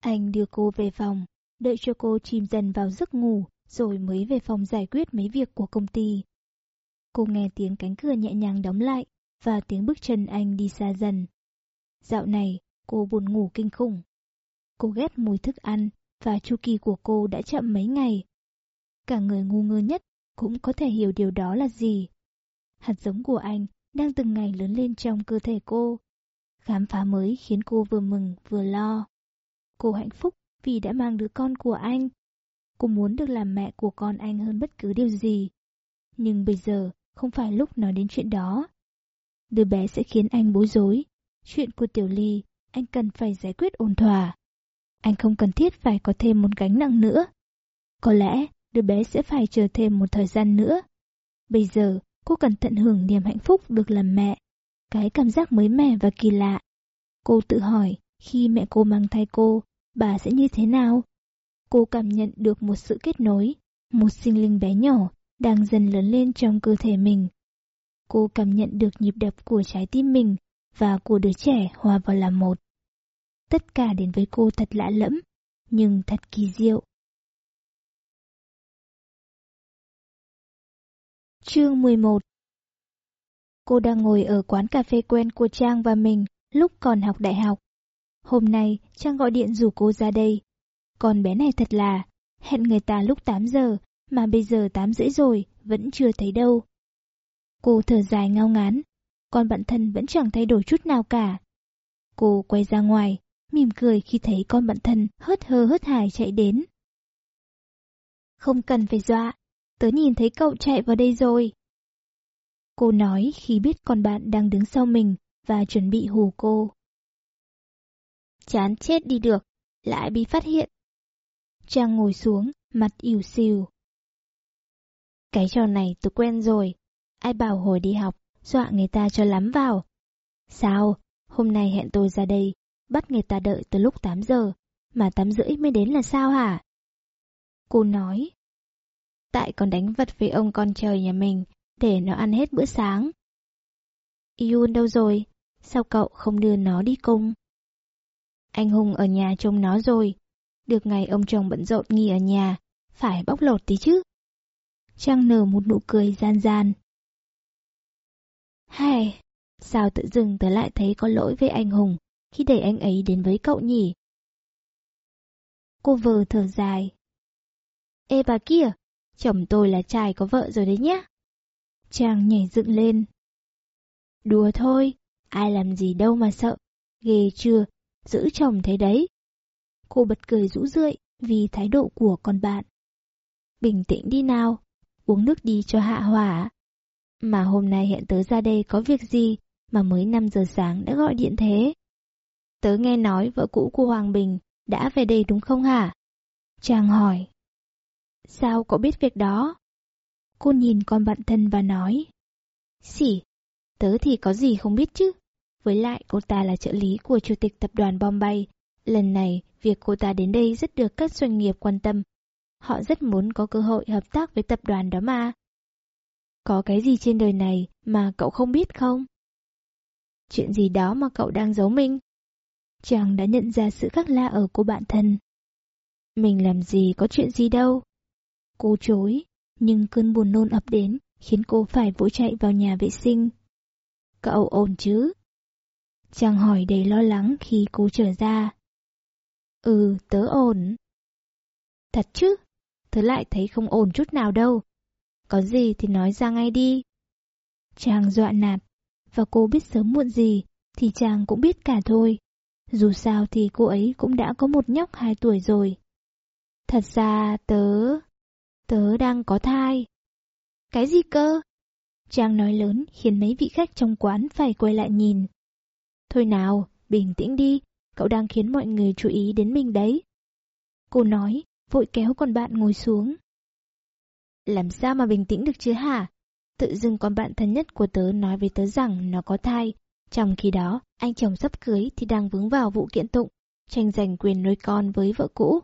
A: Anh đưa cô về phòng, đợi cho cô chìm dần vào giấc ngủ, rồi mới về phòng giải quyết mấy việc của công ty. Cô nghe tiếng cánh cửa nhẹ nhàng đóng lại, và tiếng bước chân anh đi xa dần. Dạo này, cô buồn ngủ kinh khủng. Cô ghét mùi thức ăn và chu kỳ của cô đã chậm mấy ngày. Cả người ngu ngơ nhất cũng có thể hiểu điều đó là gì. Hạt giống của anh đang từng ngày lớn lên trong cơ thể cô. Khám phá mới khiến cô vừa mừng vừa lo. Cô hạnh phúc vì đã mang đứa con của anh. Cô muốn được làm mẹ của con anh hơn bất cứ điều gì. Nhưng bây giờ không phải lúc nói đến chuyện đó. Đứa bé sẽ khiến anh bối rối. Chuyện của Tiểu Ly, anh cần phải giải quyết ổn thỏa. Anh không cần thiết phải có thêm một gánh nặng nữa. Có lẽ đứa bé sẽ phải chờ thêm một thời gian nữa. Bây giờ, cô cần tận hưởng niềm hạnh phúc được làm mẹ. Cái cảm giác mới mẻ và kỳ lạ. Cô tự hỏi, khi mẹ cô mang thai cô, bà sẽ như thế nào? Cô cảm nhận được một sự kết nối, một sinh linh bé nhỏ đang dần lớn lên trong cơ thể mình. Cô cảm nhận được nhịp đập của trái tim mình và của đứa trẻ hòa vào làm một. Tất cả đến với cô thật lạ lẫm, nhưng thật kỳ diệu. Chương 11 Cô đang ngồi ở quán cà phê quen của Trang và mình lúc còn học đại học. Hôm nay, Trang gọi điện rủ cô ra đây. Con bé này thật là, hẹn người ta lúc 8 giờ, mà bây giờ 8 rưỡi rồi, vẫn chưa thấy đâu. Cô thở dài ngao ngán, con bạn thân vẫn chẳng thay đổi chút nào cả. Cô quay ra ngoài, mỉm cười khi thấy con bạn thân hớt hơ hớt hải chạy đến. Không cần phải dọa, tớ nhìn thấy cậu chạy vào đây rồi. Cô nói khi biết con bạn đang đứng sau mình và chuẩn bị hù cô. Chán chết đi được, lại bị phát hiện. Trang ngồi xuống, mặt ỉu xìu. Cái trò này tôi quen rồi, ai bảo hồi đi học, dọa người ta cho lắm vào. Sao, hôm nay hẹn tôi ra đây, bắt người ta đợi từ lúc 8 giờ, mà 8 rưỡi mới đến là sao hả? Cô nói, tại còn đánh vật với ông con trời nhà mình, để nó ăn hết bữa sáng. Yun đâu rồi? Sao cậu không đưa nó đi cung? Anh Hùng ở nhà trông nó rồi. Được ngày ông chồng bận rộn nghỉ ở nhà, phải bóc lột tí chứ. Trang nở một nụ cười gian gian. Hay, sao tự dưng tớ lại thấy có lỗi với anh Hùng khi để anh ấy đến với cậu nhỉ? Cô vờ thở dài. Ê bà kia, chồng tôi là trai có vợ rồi đấy nhá. Chàng nhảy dựng lên. Đùa thôi, ai làm gì đâu mà sợ. Ghê chưa, giữ chồng thế đấy. Cô bật cười rũ rượi vì thái độ của con bạn. Bình tĩnh đi nào, uống nước đi cho hạ hỏa. Mà hôm nay hẹn tớ ra đây có việc gì mà mới 5 giờ sáng đã gọi điện thế? Tớ nghe nói vợ cũ của Hoàng Bình đã về đây đúng không hả? Chàng hỏi. Sao cậu biết việc đó? Cô nhìn con bạn thân và nói. Xỉ, tớ thì có gì không biết chứ. Với lại cô ta là trợ lý của chủ tịch tập đoàn Bombay. Lần này, việc cô ta đến đây rất được các doanh nghiệp quan tâm. Họ rất muốn có cơ hội hợp tác với tập đoàn đó mà. Có cái gì trên đời này mà cậu không biết không? Chuyện gì đó mà cậu đang giấu mình? Chàng đã nhận ra sự khác lạ ở cô bạn thân. Mình làm gì có chuyện gì đâu. Cô chối, nhưng cơn buồn nôn ập đến khiến cô phải vội chạy vào nhà vệ sinh. Cậu ổn chứ? Chàng hỏi đầy lo lắng khi cô trở ra. Ừ, tớ ổn. Thật chứ? Tớ lại thấy không ổn chút nào đâu. Có gì thì nói ra ngay đi. Chàng dọa nạt, và cô biết sớm muộn gì, thì chàng cũng biết cả thôi. Dù sao thì cô ấy cũng đã có một nhóc hai tuổi rồi. Thật ra tớ tớ đang có thai. Cái gì cơ? trang nói lớn khiến mấy vị khách trong quán phải quay lại nhìn. Thôi nào, bình tĩnh đi, cậu đang khiến mọi người chú ý đến mình đấy. Cô nói, vội kéo con bạn ngồi xuống. Làm sao mà bình tĩnh được chứ hả? Tự dưng con bạn thân nhất của tớ nói với tớ rằng nó có thai. Trong khi đó, anh chồng sắp cưới thì đang vướng vào vụ kiện tụng, tranh giành quyền nuôi con với vợ cũ.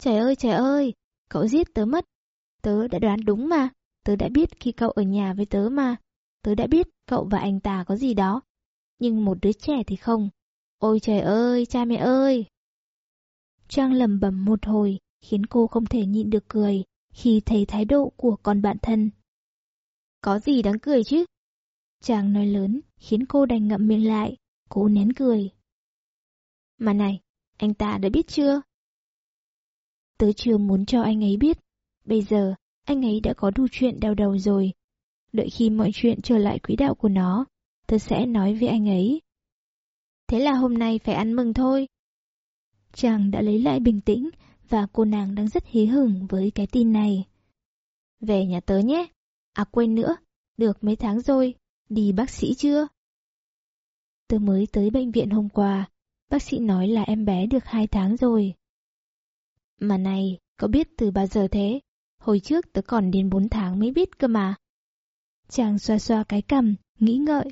A: Trời ơi trời ơi, cậu giết tớ mất. Tớ đã đoán đúng mà, tớ đã biết khi cậu ở nhà với tớ mà. Tớ đã biết cậu và anh ta có gì đó. Nhưng một đứa trẻ thì không. Ôi trời ơi, cha mẹ ơi! Trang lầm bầm một hồi, khiến cô không thể nhịn được cười khi thấy thái độ của con bạn thân. Có gì đáng cười chứ? Chàng nói lớn khiến cô đành ngậm miệng lại, cố nén cười. Mà này, anh ta đã biết chưa? Tớ chưa muốn cho anh ấy biết. Bây giờ, anh ấy đã có đủ chuyện đau đầu rồi. Đợi khi mọi chuyện trở lại quỹ đạo của nó, tớ sẽ nói với anh ấy. Thế là hôm nay phải ăn mừng thôi. Chàng đã lấy lại bình tĩnh và cô nàng đang rất hí hửng với cái tin này. Về nhà tớ nhé. À quên nữa, được mấy tháng rồi, đi bác sĩ chưa? Tớ mới tới bệnh viện hôm qua, bác sĩ nói là em bé được hai tháng rồi. Mà này, có biết từ bao giờ thế? Hồi trước tớ còn đến bốn tháng mới biết cơ mà. Chàng xoa xoa cái cằm, nghĩ ngợi.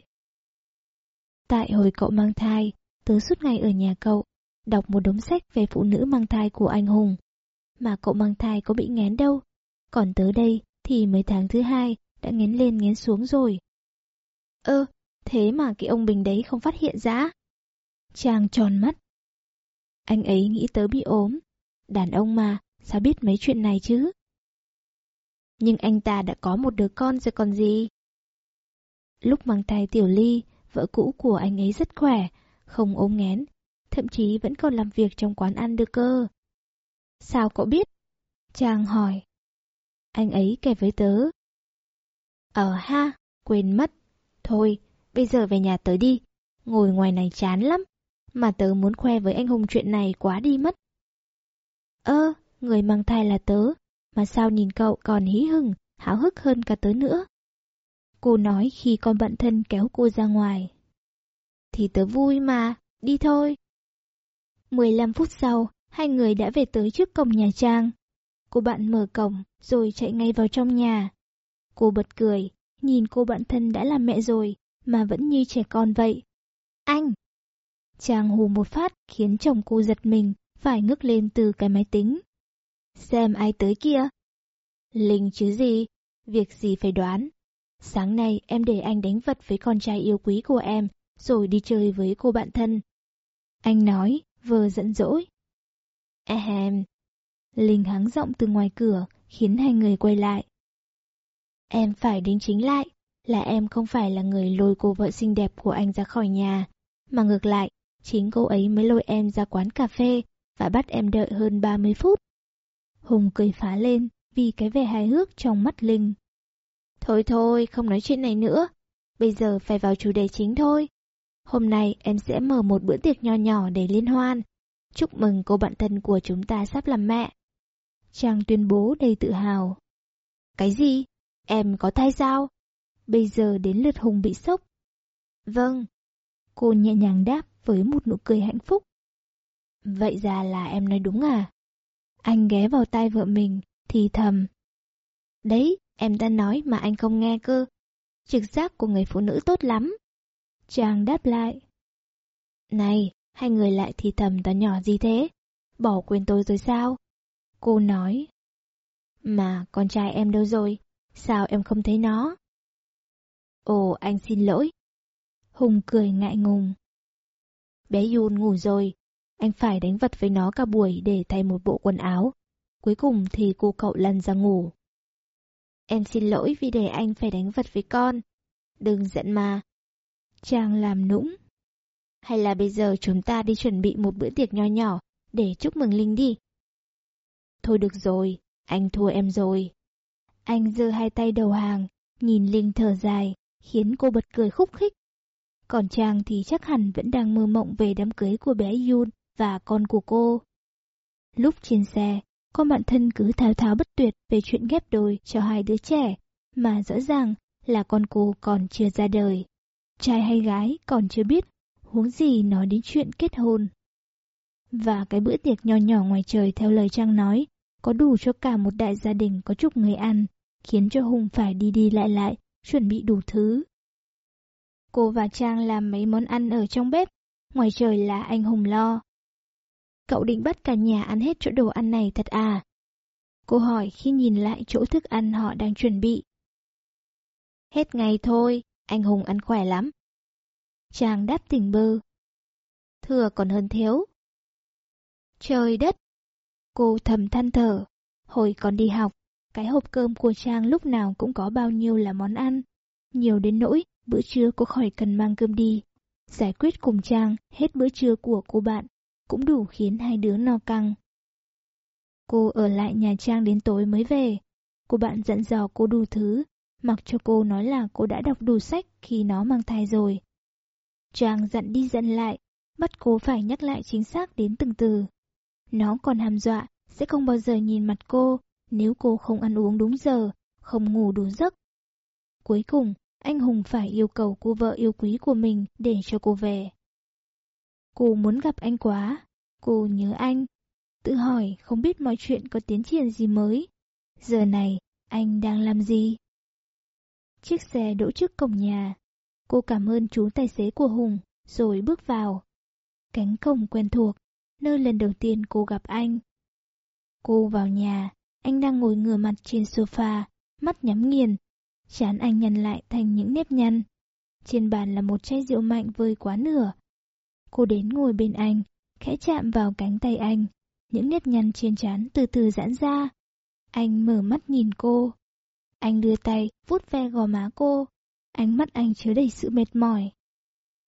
A: Tại hồi cậu mang thai, tớ suốt ngày ở nhà cậu, đọc một đống sách về phụ nữ mang thai của anh Hùng. Mà cậu mang thai có bị ngén đâu, còn tớ đây thì mới tháng thứ hai đã ngén lên ngén xuống rồi. Ơ, thế mà cái ông Bình đấy không phát hiện ra. Chàng tròn mắt. Anh ấy nghĩ tớ bị ốm. Đàn ông mà, sao biết mấy chuyện này chứ? Nhưng anh ta đã có một đứa con rồi còn gì? Lúc mang thai Tiểu Ly, vợ cũ của anh ấy rất khỏe, không ốm nghén, thậm chí vẫn còn làm việc trong quán ăn được cơ. Sao cậu biết? Chàng hỏi. Anh ấy kể với tớ. Ờ ha, quên mất. Thôi, bây giờ về nhà tớ đi. Ngồi ngoài này chán lắm. Mà tớ muốn khoe với anh Hùng chuyện này quá đi mất. Ơ, người mang thai là tớ. Mà sao nhìn cậu còn hí hừng, háo hức hơn cả tớ nữa. Cô nói khi con bận thân kéo cô ra ngoài. Thì tớ vui mà, đi thôi. 15 phút sau, hai người đã về tới trước cổng nhà Trang. Cô bạn mở cổng, rồi chạy ngay vào trong nhà. Cô bật cười, nhìn cô bạn thân đã làm mẹ rồi, mà vẫn như trẻ con vậy. Anh! Trang hù một phát khiến chồng cô giật mình, phải ngước lên từ cái máy tính. Xem ai tới kia? Linh chứ gì? Việc gì phải đoán? Sáng nay em để anh đánh vật với con trai yêu quý của em, rồi đi chơi với cô bạn thân. Anh nói, vừa giận dỗi. em, Linh hắng giọng từ ngoài cửa, khiến hai người quay lại. Em phải đính chính lại, là em không phải là người lôi cô vợ xinh đẹp của anh ra khỏi nhà, mà ngược lại, chính cô ấy mới lôi em ra quán cà phê và bắt em đợi hơn 30 phút. Hùng cười phá lên vì cái vẻ hài hước trong mắt Linh. Thôi thôi, không nói chuyện này nữa. Bây giờ phải vào chủ đề chính thôi. Hôm nay em sẽ mở một bữa tiệc nho nhỏ để liên hoan. Chúc mừng cô bạn thân của chúng ta sắp làm mẹ. Trang tuyên bố đầy tự hào. Cái gì? Em có thai sao? Bây giờ đến lượt Hùng bị sốc. Vâng. Cô nhẹ nhàng đáp với một nụ cười hạnh phúc. Vậy ra là em nói đúng à? Anh ghé vào tay vợ mình, thì thầm. Đấy, em đã nói mà anh không nghe cơ. Trực giác của người phụ nữ tốt lắm. Chàng đáp lại. Này, hai người lại thì thầm to nhỏ gì thế? Bỏ quên tôi rồi sao? Cô nói. Mà con trai em đâu rồi? Sao em không thấy nó? Ồ, anh xin lỗi. Hùng cười ngại ngùng. Bé Yun ngủ rồi, anh phải đánh vật với nó cả buổi để thay một bộ quần áo. Cuối cùng thì cô cậu lăn ra ngủ. Em xin lỗi vì để anh phải đánh vật với con. Đừng giận mà. Chàng làm nũng. Hay là bây giờ chúng ta đi chuẩn bị một bữa tiệc nho nhỏ để chúc mừng Linh đi. Thôi được rồi, anh thua em rồi. Anh giơ hai tay đầu hàng, nhìn Linh thở dài, khiến cô bật cười khúc khích. Còn Trang thì chắc hẳn vẫn đang mơ mộng về đám cưới của bé Yun và con của cô. Lúc trên xe, con bạn thân cứ thao thao bất tuyệt về chuyện ghép đôi cho hai đứa trẻ, mà rõ ràng là con cô còn chưa ra đời. Trai hay gái còn chưa biết, huống gì nói đến chuyện kết hôn. Và cái bữa tiệc nho nhỏ ngoài trời theo lời Trang nói, có đủ cho cả một đại gia đình có chục người ăn, khiến cho Hùng phải đi đi lại lại, chuẩn bị đủ thứ. Cô và Trang làm mấy món ăn ở trong bếp, ngoài trời là anh Hùng lo. Cậu định bắt cả nhà ăn hết chỗ đồ ăn này thật à? Cô hỏi khi nhìn lại chỗ thức ăn họ đang chuẩn bị. Hết ngày thôi, anh Hùng ăn khỏe lắm. Chàng đáp tỉnh bơ. Thừa còn hơn thiếu. Trời đất! Cô thầm than thở. Hồi còn đi học, cái hộp cơm của Trang lúc nào cũng có bao nhiêu là món ăn. Nhiều đến nỗi, bữa trưa cô khỏi cần mang cơm đi. Giải quyết cùng Trang hết bữa trưa của cô bạn cũng đủ khiến hai đứa no căng. Cô ở lại nhà Trang đến tối mới về. Cô bạn dặn dò cô đủ thứ, mặc cho cô nói là cô đã đọc đủ sách khi nó mang thai rồi. Trang dặn đi dặn lại, bắt cô phải nhắc lại chính xác đến từng từ. Nó còn hàm dọa sẽ không bao giờ nhìn mặt cô nếu cô không ăn uống đúng giờ, không ngủ đủ giấc. Cuối cùng, anh Hùng phải yêu cầu cô vợ yêu quý của mình để cho cô về. Cô muốn gặp anh quá, cô nhớ anh, tự hỏi không biết mọi chuyện có tiến triển gì mới. Giờ này, anh đang làm gì? Chiếc xe đỗ trước cổng nhà. Cô cảm ơn chú tài xế của Hùng, rồi bước vào. Cánh cổng quen thuộc, nơi lần đầu tiên cô gặp anh. Cô vào nhà, anh đang ngồi ngửa mặt trên sofa, mắt nhắm nghiền. Chán anh nhăn lại thành những nếp nhăn. Trên bàn là một chai rượu mạnh vơi quá nửa. Cô đến ngồi bên anh, khẽ chạm vào cánh tay anh. Những nếp nhăn trên trán từ từ giãn ra. Anh mở mắt nhìn cô. Anh đưa tay, vuốt ve gò má cô. Ánh mắt anh chứa đầy sự mệt mỏi.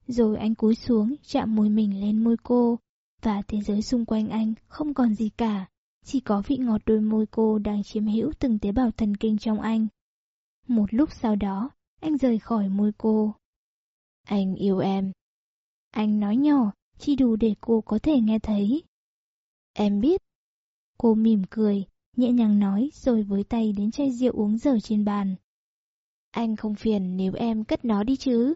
A: Rồi anh cúi xuống, chạm môi mình lên môi cô. Và thế giới xung quanh anh không còn gì cả. Chỉ có vị ngọt đôi môi cô đang chiếm hữu từng tế bào thần kinh trong anh. Một lúc sau đó, anh rời khỏi môi cô. Anh yêu em. Anh nói nhỏ, chỉ đủ để cô có thể nghe thấy. Em biết. Cô mỉm cười, nhẹ nhàng nói rồi với tay đến chai rượu uống dở trên bàn. Anh không phiền nếu em cất nó đi chứ?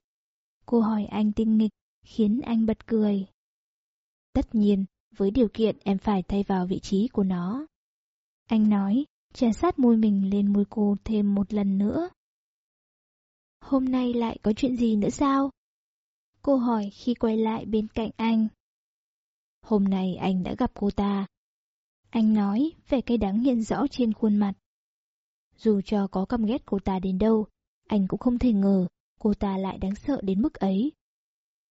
A: Cô hỏi anh tinh nghịch, khiến anh bật cười. Tất nhiên, với điều kiện em phải thay vào vị trí của nó. Anh nói, chè sát môi mình lên môi cô thêm một lần nữa. Hôm nay lại có chuyện gì nữa sao? Cô hỏi khi quay lại bên cạnh anh. Hôm nay anh đã gặp cô ta. Anh nói vẻ cay đắng hiện rõ trên khuôn mặt. Dù cho có căm ghét cô ta đến đâu, anh cũng không thể ngờ cô ta lại đáng sợ đến mức ấy.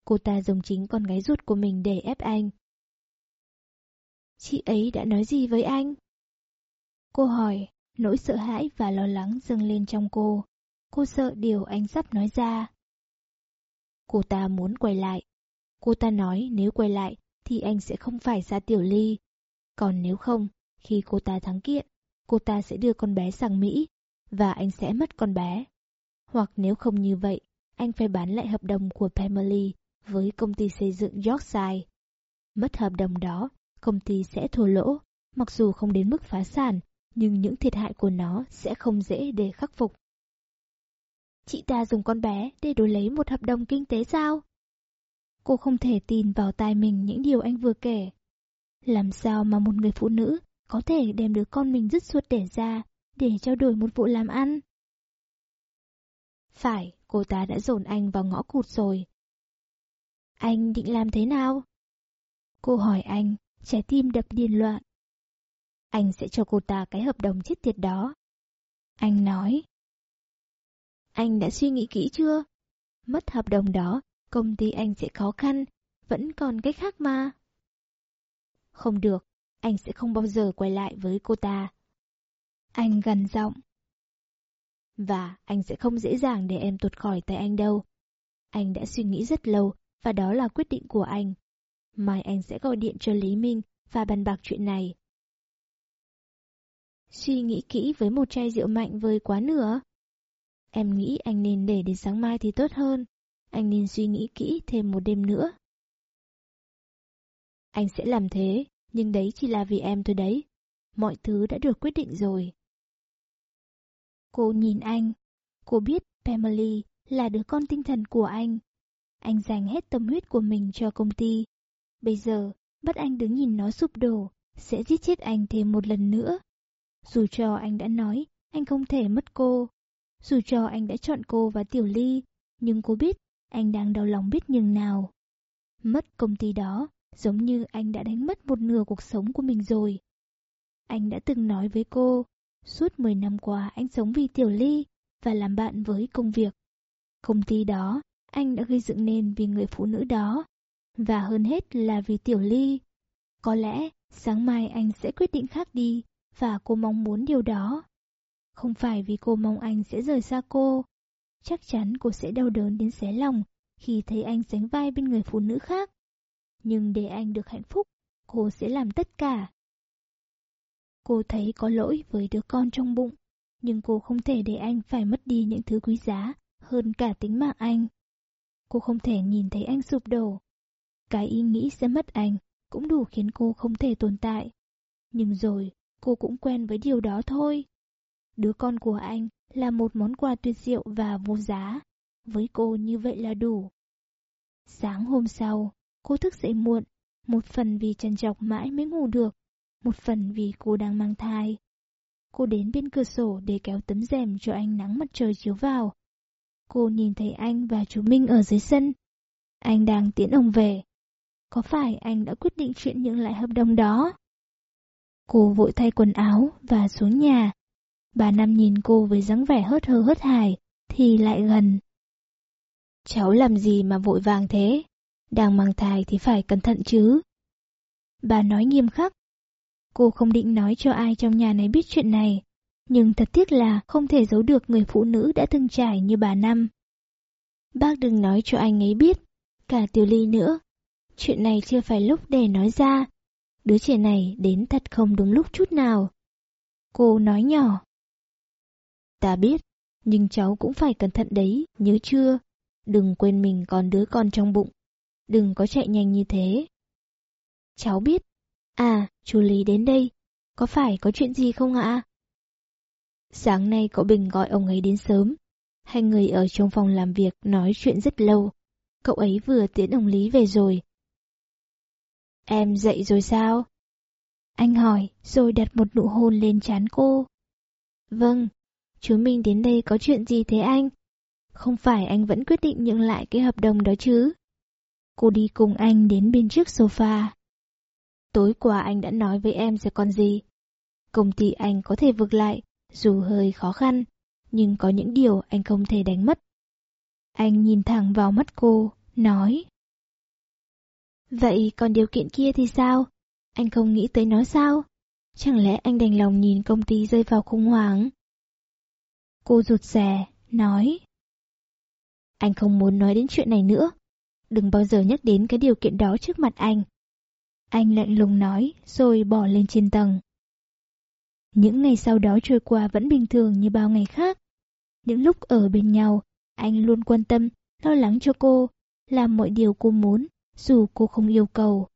A: Cô ta dùng chính con gái ruột của mình để ép anh. Chị ấy đã nói gì với anh? Cô hỏi, nỗi sợ hãi và lo lắng dâng lên trong cô. Cô sợ điều anh sắp nói ra. Cô ta muốn quay lại. Cô ta nói nếu quay lại thì anh sẽ không phải xa tiểu ly. Còn nếu không, khi cô ta thắng kiện, cô ta sẽ đưa con bé sang Mỹ và anh sẽ mất con bé. Hoặc nếu không như vậy, anh phải bán lại hợp đồng của Pemberley với công ty xây dựng Yorkshire. Mất hợp đồng đó, công ty sẽ thua lỗ, mặc dù không đến mức phá sản, nhưng những thiệt hại của nó sẽ không dễ để khắc phục. Chị ta dùng con bé để đổi lấy một hợp đồng kinh tế sao? Cô không thể tin vào tai mình những điều anh vừa kể. Làm sao mà một người phụ nữ có thể đem đứa con mình dứt suốt đẻ ra để trao đổi một vụ làm ăn? Phải, cô ta đã dồn anh vào ngõ cụt rồi. Anh định làm thế nào? Cô hỏi anh, trái tim đập điên loạn. Anh sẽ cho cô ta cái hợp đồng chết tiệt đó. Anh nói. Anh đã suy nghĩ kỹ chưa? Mất hợp đồng đó, công ty anh sẽ khó khăn, vẫn còn cách khác mà. Không được, anh sẽ không bao giờ quay lại với cô ta. Anh gần giọng. Và anh sẽ không dễ dàng để em tuột khỏi tay anh đâu. Anh đã suy nghĩ rất lâu và đó là quyết định của anh. Mai anh sẽ gọi điện cho Lý Minh và bàn bạc chuyện này. Suy nghĩ kỹ với một chai rượu mạnh vơi quá nửa. Em nghĩ anh nên để đến sáng mai thì tốt hơn. Anh nên suy nghĩ kỹ thêm một đêm nữa. Anh sẽ làm thế, nhưng đấy chỉ là vì em thôi đấy. Mọi thứ đã được quyết định rồi. Cô nhìn anh. Cô biết Pemberley là đứa con tinh thần của anh. Anh dành hết tâm huyết của mình cho công ty. Bây giờ, bắt anh đứng nhìn nó sụp đổ, sẽ giết chết anh thêm một lần nữa. Dù cho anh đã nói, anh không thể mất cô. Dù cho anh đã chọn cô và Tiểu Ly, nhưng cô biết anh đang đau lòng biết nhường nào. Mất công ty đó, giống như anh đã đánh mất một nửa cuộc sống của mình rồi. Anh đã từng nói với cô, suốt 10 năm qua anh sống vì Tiểu Ly và làm bạn với công việc. Công ty đó, anh đã gây dựng nên vì người phụ nữ đó và hơn hết là vì Tiểu Ly. Có lẽ sáng mai anh sẽ quyết định khác đi và cô mong muốn điều đó. Không phải vì cô mong anh sẽ rời xa cô. Chắc chắn cô sẽ đau đớn đến xé lòng khi thấy anh sánh vai bên người phụ nữ khác. Nhưng để anh được hạnh phúc cô sẽ làm tất cả. Cô thấy có lỗi với đứa con trong bụng, nhưng cô không thể để anh phải mất đi những thứ quý giá hơn cả tính mạng anh. Cô không thể nhìn thấy anh sụp đổ. Cái ý nghĩ sẽ mất anh cũng đủ khiến cô không thể tồn tại. Nhưng rồi, cô cũng quen với điều đó thôi. Đứa con của anh là một món quà tuyệt diệu và vô giá. Với cô như vậy là đủ. Sáng hôm sau, cô thức dậy muộn, một phần vì trần trọc mãi mới ngủ được, một phần vì cô đang mang thai. Cô đến bên cửa sổ để kéo tấm rèm cho ánh nắng mặt trời chiếu vào. Cô nhìn thấy anh và chú Minh ở dưới sân. Anh đang tiễn ông về. Có phải anh đã quyết định chuyện nhượng lại hợp đồng đó? Cô vội thay quần áo và xuống nhà. Bà Năm nhìn cô với dáng vẻ hớt hơ hớt hải, thì lại gần. Cháu làm gì mà vội vàng thế? Đang mang thai thì phải cẩn thận chứ. Bà nói nghiêm khắc. Cô không định nói cho ai trong nhà này biết chuyện này, nhưng thật tiếc là không thể giấu được người phụ nữ đã từng trải như bà Năm. Bác đừng nói cho anh ấy biết, cả Tiểu Ly nữa. Chuyện này chưa phải lúc để nói ra. Đứa trẻ này đến thật không đúng lúc chút nào. Cô nói nhỏ. Ta biết, nhưng cháu cũng phải cẩn thận đấy, nhớ chưa? Đừng quên mình còn đứa con trong bụng. Đừng có chạy nhanh như thế. Cháu biết. À, chú Lý đến đây. Có phải có chuyện gì không ạ? Sáng nay cậu Bình gọi ông ấy đến sớm. Hai người ở trong phòng làm việc nói chuyện rất lâu. Cậu ấy vừa tiễn ông Lý về rồi. Em dậy rồi sao? Anh hỏi, rồi đặt một nụ hôn lên trán cô. Vâng, chú Minh đến đây có chuyện gì thế anh? Không phải anh vẫn quyết định nhượng lại cái hợp đồng đó chứ? Cô đi cùng anh đến bên trước sofa. Tối qua anh đã nói với em rồi còn gì. Công ty anh có thể vực lại, dù hơi khó khăn, nhưng có những điều anh không thể đánh mất. Anh nhìn thẳng vào mắt cô, nói. Vậy còn điều kiện kia thì sao? Anh không nghĩ tới nó sao? Chẳng lẽ anh đành lòng nhìn công ty rơi vào khủng hoảng? Cô rụt rè, nói. Anh không muốn nói đến chuyện này nữa. Đừng bao giờ nhắc đến cái điều kiện đó trước mặt anh. Anh lạnh lùng nói, rồi bỏ lên trên tầng. Những ngày sau đó trôi qua vẫn bình thường như bao ngày khác. Những lúc ở bên nhau, anh luôn quan tâm, lo lắng cho cô, làm mọi điều cô muốn, dù cô không yêu cầu.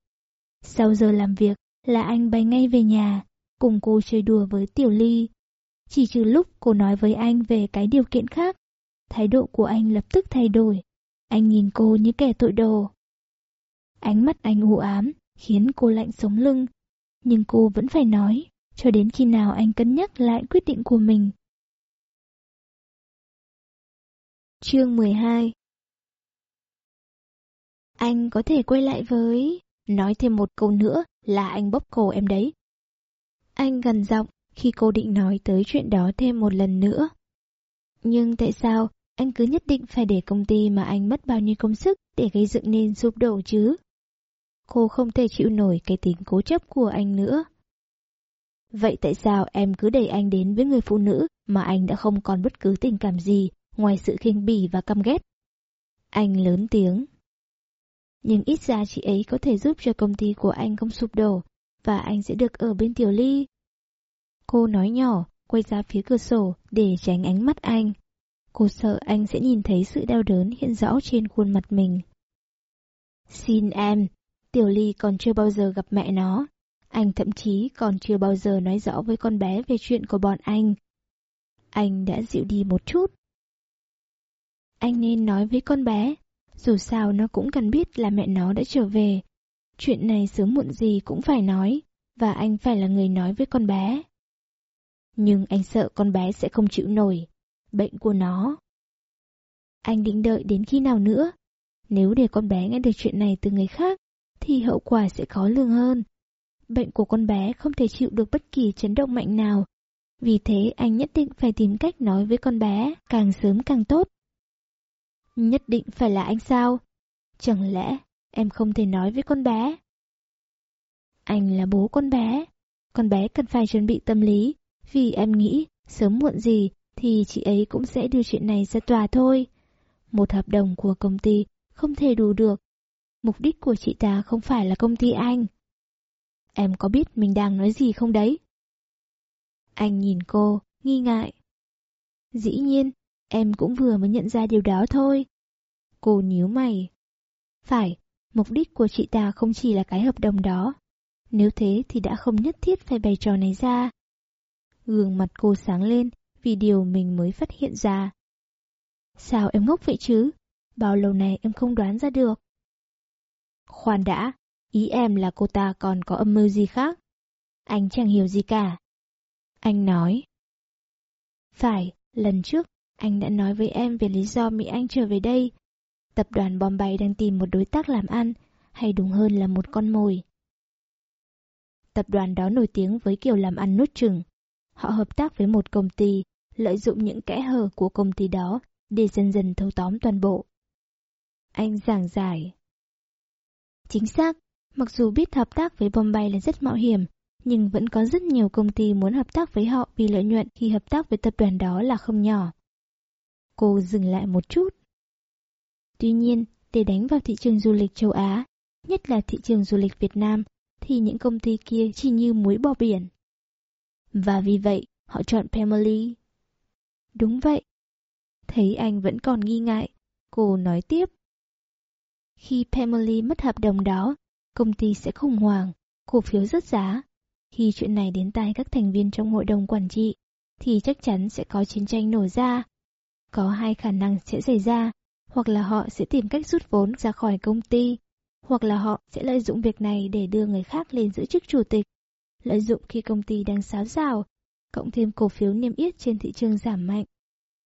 A: Sau giờ làm việc là anh bay ngay về nhà, cùng cô chơi đùa với Tiểu Ly. Chỉ trừ lúc cô nói với anh về cái điều kiện khác, thái độ của anh lập tức thay đổi. Anh nhìn cô như kẻ tội đồ. Ánh mắt anh u ám, khiến cô lạnh sống lưng. Nhưng cô vẫn phải nói, cho đến khi nào anh cân nhắc lại quyết định của mình. Chương 12 Anh có thể quay lại với... Nói thêm một câu nữa là anh bóp cổ em đấy. Anh gần giọng khi cô định nói tới chuyện đó thêm một lần nữa. Nhưng tại sao, anh cứ nhất định phải để công ty mà anh mất bao nhiêu công sức để gây dựng nên sụp đổ chứ? Cô không thể chịu nổi cái tính cố chấp của anh nữa. Vậy tại sao em cứ đẩy anh đến với người phụ nữ mà anh đã không còn bất cứ tình cảm gì ngoài sự khinh bỉ và căm ghét? Anh lớn tiếng. Nhưng ít ra chị ấy có thể giúp cho công ty của anh không sụp đổ và anh sẽ được ở bên Tiểu Ly. Cô nói nhỏ, quay ra phía cửa sổ để tránh ánh mắt anh. Cô sợ anh sẽ nhìn thấy sự đau đớn hiện rõ trên khuôn mặt mình. Xin em, Tiểu Ly còn chưa bao giờ gặp mẹ nó. Anh thậm chí còn chưa bao giờ nói rõ với con bé về chuyện của bọn anh. Anh đã dịu đi một chút. Anh nên nói với con bé, dù sao nó cũng cần biết là mẹ nó đã trở về. Chuyện này sớm muộn gì cũng phải nói, và anh phải là người nói với con bé. Nhưng anh sợ con bé sẽ không chịu nổi, bệnh của nó. Anh định đợi đến khi nào nữa? Nếu để con bé nghe được chuyện này từ người khác, thì hậu quả sẽ khó lường hơn. Bệnh của con bé không thể chịu được bất kỳ chấn động mạnh nào. Vì thế anh nhất định phải tìm cách nói với con bé càng sớm càng tốt. Nhất định phải là anh sao? Chẳng lẽ em không thể nói với con bé? Anh là bố con bé. Con bé cần phải chuẩn bị tâm lý, vì em nghĩ sớm muộn gì thì chị ấy cũng sẽ đưa chuyện này ra tòa thôi. Một hợp đồng của công ty không thể đủ được. Mục đích của chị ta không phải là công ty anh. em có biết mình đang nói gì không đấy? Anh nhìn cô, nghi ngại. Dĩ nhiên, em cũng vừa mới nhận ra điều đó thôi. Cô nhíu mày. Phải, mục đích của chị ta không chỉ là cái hợp đồng đó. Nếu thế thì đã không nhất thiết phải bày trò này ra. Gương mặt cô sáng lên vì điều mình mới phát hiện ra. Sao em ngốc vậy chứ? Bao lâu này em không đoán ra được. Khoan đã, ý em là cô ta còn có âm mưu gì khác? Anh chẳng hiểu gì cả. Anh nói. Phải, lần trước, anh đã nói với em về lý do Mỹ Anh trở về đây. Tập đoàn Bombay đang tìm một đối tác làm ăn, hay đúng hơn là một con mồi. Tập đoàn đó nổi tiếng với kiểu làm ăn nốt chừng. Họ hợp tác với một công ty, lợi dụng những kẽ hở của công ty đó để dần dần thâu tóm toàn bộ. Anh giảng giải. Chính xác, mặc dù biết hợp tác với Bombay là rất mạo hiểm, nhưng vẫn có rất nhiều công ty muốn hợp tác với họ vì lợi nhuận khi hợp tác với tập đoàn đó là không nhỏ. Cô dừng lại một chút. Tuy nhiên, để đánh vào thị trường du lịch châu Á, nhất là thị trường du lịch Việt Nam, thì những công ty kia chỉ như muối bỏ biển. Và vì vậy, họ chọn Pamela Đúng vậy. Thấy anh vẫn còn nghi ngại, cô nói tiếp. Khi Pamela mất hợp đồng đó, công ty sẽ khủng hoảng, cổ phiếu rất giá. Khi chuyện này đến tai các thành viên trong hội đồng quản trị, thì chắc chắn sẽ có chiến tranh nổ ra. Có hai khả năng sẽ xảy ra, hoặc là họ sẽ tìm cách rút vốn ra khỏi công ty, hoặc là họ sẽ lợi dụng việc này để đưa người khác lên giữ chức chủ tịch. Lợi dụng khi công ty đang xáo rào, cộng thêm cổ phiếu niêm yết trên thị trường giảm mạnh.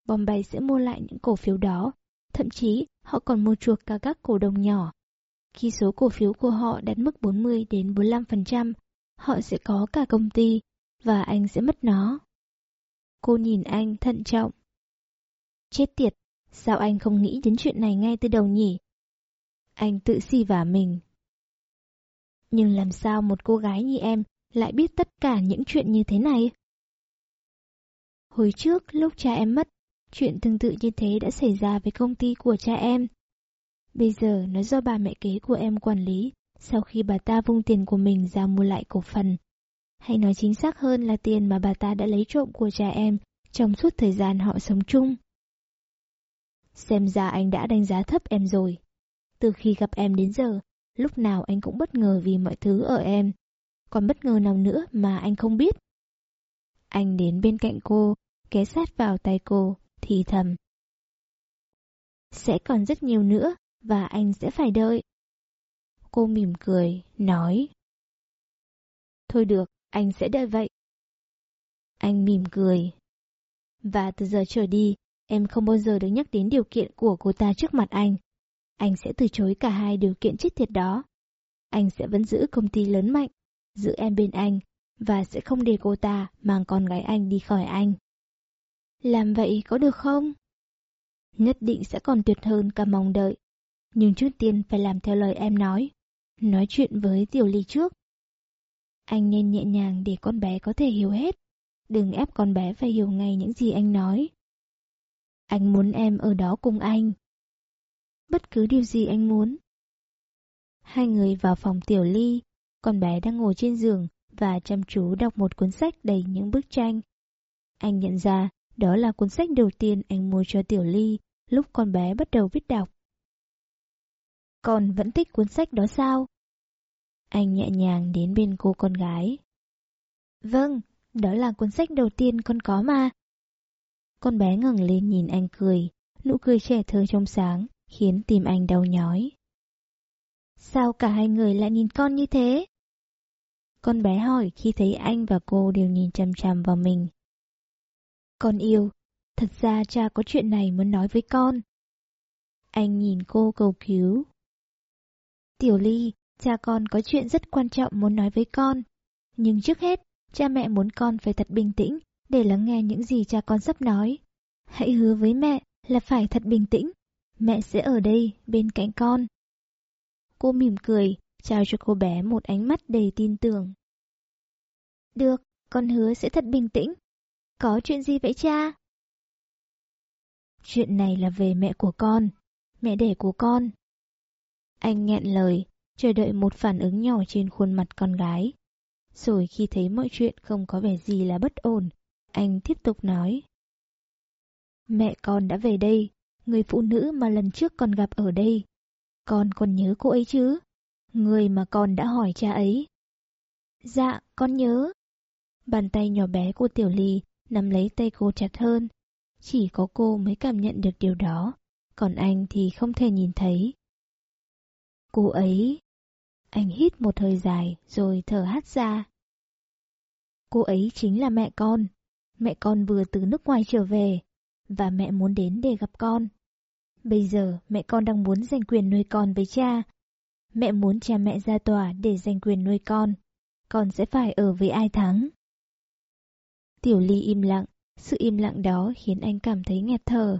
A: Bombay sẽ mua lại những cổ phiếu đó, thậm chí họ còn mua chuộc cả các cổ đông nhỏ. Khi số cổ phiếu của họ đạt mức 40 đến 45%, họ sẽ có cả công ty, và anh sẽ mất nó. Cô nhìn anh thận trọng. Chết tiệt, sao anh không nghĩ đến chuyện này ngay từ đầu nhỉ? Anh tự xì vả mình. Nhưng làm sao một cô gái như em lại biết tất cả những chuyện như thế này? Hồi trước, lúc cha em mất, chuyện tương tự như thế đã xảy ra với công ty của cha em. Bây giờ nó do bà mẹ kế của em quản lý sau khi bà ta vung tiền của mình ra mua lại cổ phần. Hay nói chính xác hơn là tiền mà bà ta đã lấy trộm của cha em trong suốt thời gian họ sống chung. Xem ra anh đã đánh giá thấp em rồi. Từ khi gặp em đến giờ, lúc nào anh cũng bất ngờ vì mọi thứ ở em. Còn bất ngờ nào nữa mà anh không biết. Anh đến bên cạnh cô, ké sát vào tay cô, thì thầm. Sẽ còn rất nhiều nữa, và anh sẽ phải đợi. Cô mỉm cười, nói. Thôi được, anh sẽ đợi vậy. Anh mỉm cười. Và từ giờ trở đi, em không bao giờ được nhắc đến điều kiện của cô ta trước mặt anh. Anh sẽ từ chối cả hai điều kiện chết tiệt đó. Anh sẽ vẫn giữ công ty lớn mạnh, giữ em bên anh, và sẽ không để cô ta mang con gái anh đi khỏi anh. Làm vậy có được không? Nhất định sẽ còn tuyệt hơn cả mong đợi. Nhưng trước tiên phải làm theo lời em nói. Nói chuyện với Tiểu Ly trước. Anh nên nhẹ nhàng để con bé có thể hiểu hết. Đừng ép con bé phải hiểu ngay những gì anh nói. Anh muốn em ở đó cùng anh. Bất cứ điều gì anh muốn. Hai người vào phòng Tiểu Ly. Con bé đang ngồi trên giường và chăm chú đọc một cuốn sách đầy những bức tranh. Anh nhận ra đó là cuốn sách đầu tiên anh mua cho Tiểu Ly lúc con bé bắt đầu viết đọc. Con vẫn thích cuốn sách đó sao? Anh nhẹ nhàng đến bên cô con gái. Vâng, đó là cuốn sách đầu tiên con có mà. Con bé ngẩng lên nhìn anh cười, nụ cười trẻ thơ trong sáng, khiến tim anh đau nhói. Sao cả hai người lại nhìn con như thế? Con bé hỏi khi thấy anh và cô đều nhìn chăm chăm vào mình. Con yêu, thật ra cha có chuyện này muốn nói với con. Anh nhìn cô cầu cứu. Tiểu Ly, cha con có chuyện rất quan trọng muốn nói với con. Nhưng trước hết, cha mẹ muốn con phải thật bình tĩnh để lắng nghe những gì cha con sắp nói. Hãy hứa với mẹ là phải thật bình tĩnh. Mẹ sẽ ở đây bên cạnh con. Cô mỉm cười, trao cho cô bé một ánh mắt đầy tin tưởng. Được, con hứa sẽ thật bình tĩnh. Có chuyện gì vậy cha? Chuyện này là về mẹ của con, mẹ đẻ của con. Anh nghẹn lời, chờ đợi một phản ứng nhỏ trên khuôn mặt con gái. Rồi khi thấy mọi chuyện không có vẻ gì là bất ổn, anh tiếp tục nói. Mẹ con đã về đây, người phụ nữ mà lần trước con gặp ở đây. Con còn nhớ cô ấy chứ? Người mà con đã hỏi cha ấy. Dạ, con nhớ. Bàn tay nhỏ bé của Tiểu Ly nắm lấy tay cô chặt hơn. Chỉ có cô mới cảm nhận được điều đó, còn anh thì không thể nhìn thấy. Cô ấy... Anh hít một hơi dài rồi thở hắt ra. Cô ấy chính là mẹ con. Mẹ con vừa từ nước ngoài trở về, và mẹ muốn đến để gặp con. Bây giờ mẹ con đang muốn giành quyền nuôi con với cha. Mẹ muốn cha mẹ ra tòa để giành quyền nuôi con. Con sẽ phải ở với ai thắng. Tiểu Ly im lặng, sự im lặng đó khiến anh cảm thấy nghẹt thở.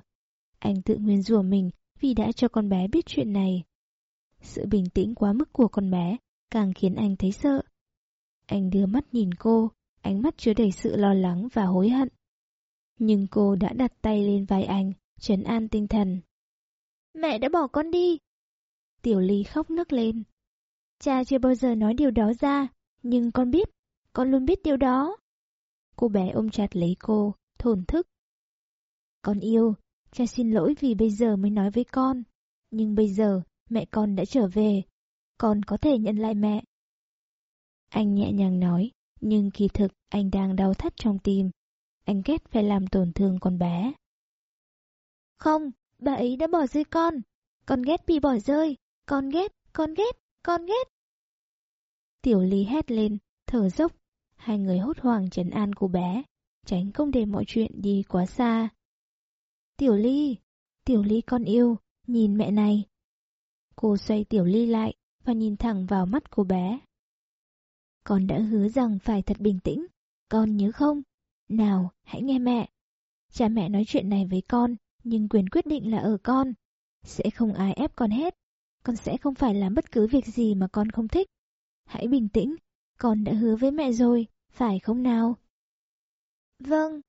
A: Anh tự nguyên rủa mình vì đã cho con bé biết chuyện này. Sự bình tĩnh quá mức của con bé càng khiến anh thấy sợ. Anh đưa mắt nhìn cô, ánh mắt chứa đầy sự lo lắng và hối hận. Nhưng cô đã đặt tay lên vai anh, trấn an tinh thần. Mẹ đã bỏ con đi. Tiểu Ly khóc nức lên. Cha chưa bao giờ nói điều đó ra, nhưng con biết, con luôn biết điều đó. Cô bé ôm chặt lấy cô, thổn thức. Con yêu, cha xin lỗi vì bây giờ mới nói với con. Nhưng bây giờ, mẹ con đã trở về. Con có thể nhận lại mẹ. Anh nhẹ nhàng nói, nhưng kỳ thực anh đang đau thắt trong tim. Anh ghét phải làm tổn thương con bé. Không, bà ấy đã bỏ rơi con. Con ghét bị bỏ rơi. Con ghét, con ghét, con ghét. Tiểu Ly hét lên, thở dốc. Hai người hốt hoảng trấn an cô bé, tránh không để mọi chuyện đi quá xa. Tiểu Ly, Tiểu Ly con yêu, nhìn mẹ này. Cô xoay Tiểu Ly lại và nhìn thẳng vào mắt cô bé. Con đã hứa rằng phải thật bình tĩnh, con nhớ không? Nào, hãy nghe mẹ. Cha mẹ nói chuyện này với con, nhưng quyền quyết định là ở con. Sẽ không ai ép con hết. Con sẽ không phải làm bất cứ việc gì mà con không thích. Hãy bình tĩnh, con đã hứa với mẹ rồi, phải không nào? Vâng.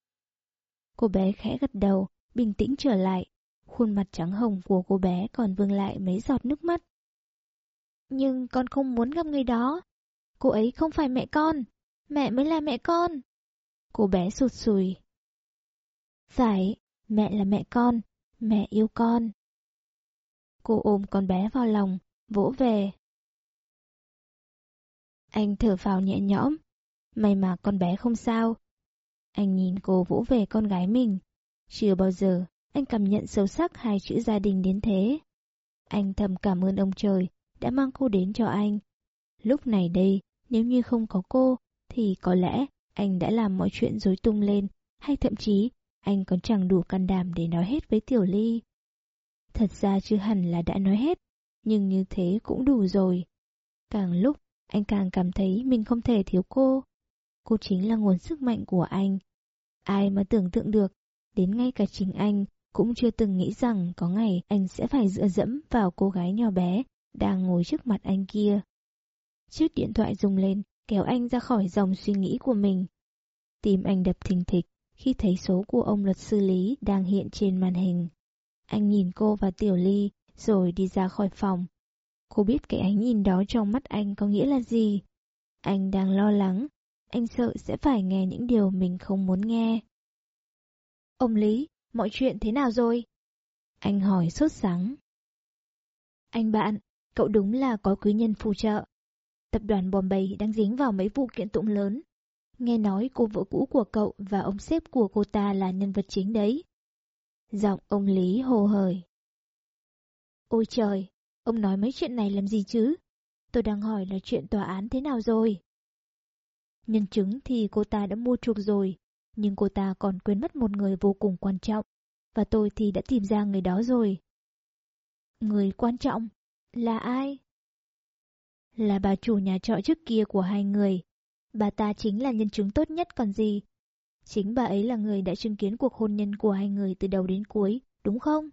A: Cô bé khẽ gật đầu, bình tĩnh trở lại. Khuôn mặt trắng hồng của cô bé còn vương lại mấy giọt nước mắt. Nhưng con không muốn gặp người đó. Cô ấy không phải mẹ con. Mẹ mới là mẹ con. Cô bé sụt sùi. Phải, mẹ là mẹ con, mẹ yêu con. Cô ôm con bé vào lòng, vỗ về. Anh thở vào nhẹ nhõm. May mà con bé không sao. Anh nhìn cô vỗ về con gái mình. Chưa bao giờ anh cảm nhận sâu sắc hai chữ gia đình đến thế. Anh thầm cảm ơn ông trời đã mang cô đến cho anh. Lúc này đây, nếu như không có cô, thì có lẽ anh đã làm mọi chuyện rối tung lên, hay thậm chí anh còn chẳng đủ can đảm để nói hết với Tiểu Ly. Thật ra chưa hẳn là đã nói hết, nhưng như thế cũng đủ rồi. Càng lúc, anh càng cảm thấy mình không thể thiếu cô. Cô chính là nguồn sức mạnh của anh. Ai mà tưởng tượng được, đến ngay cả chính anh cũng chưa từng nghĩ rằng có ngày anh sẽ phải dựa dẫm vào cô gái nhỏ bé đang ngồi trước mặt anh kia. Chiếc điện thoại rung lên, kéo anh ra khỏi dòng suy nghĩ của mình. Tim anh đập thình thịch khi thấy số của ông luật sư Lý đang hiện trên màn hình. Anh nhìn cô và Tiểu Ly rồi đi ra khỏi phòng. Cô biết cái ánh nhìn đó trong mắt anh có nghĩa là gì. Anh đang lo lắng, anh sợ sẽ phải nghe những điều mình không muốn nghe. Ông Lý, mọi chuyện thế nào rồi? Anh hỏi sốt sắng. Anh bạn, cậu đúng là có quý nhân phù trợ. Tập đoàn Bombay đang dính vào mấy vụ kiện tụng lớn. Nghe nói cô vợ cũ của cậu và ông sếp của cô ta là nhân vật chính đấy. Giọng ông Lý hồ hởi. Ôi trời, ông nói mấy chuyện này làm gì chứ? Tôi đang hỏi là chuyện tòa án thế nào rồi? Nhân chứng thì cô ta đã mua chuộc rồi, nhưng cô ta còn quên mất một người vô cùng quan trọng, và tôi thì đã tìm ra người đó rồi. Người quan trọng? Là ai? Là bà chủ nhà trọ trước kia của hai người. Bà ta chính là nhân chứng tốt nhất còn gì. Chính bà ấy là người đã chứng kiến cuộc hôn nhân của hai người từ đầu đến cuối, đúng không?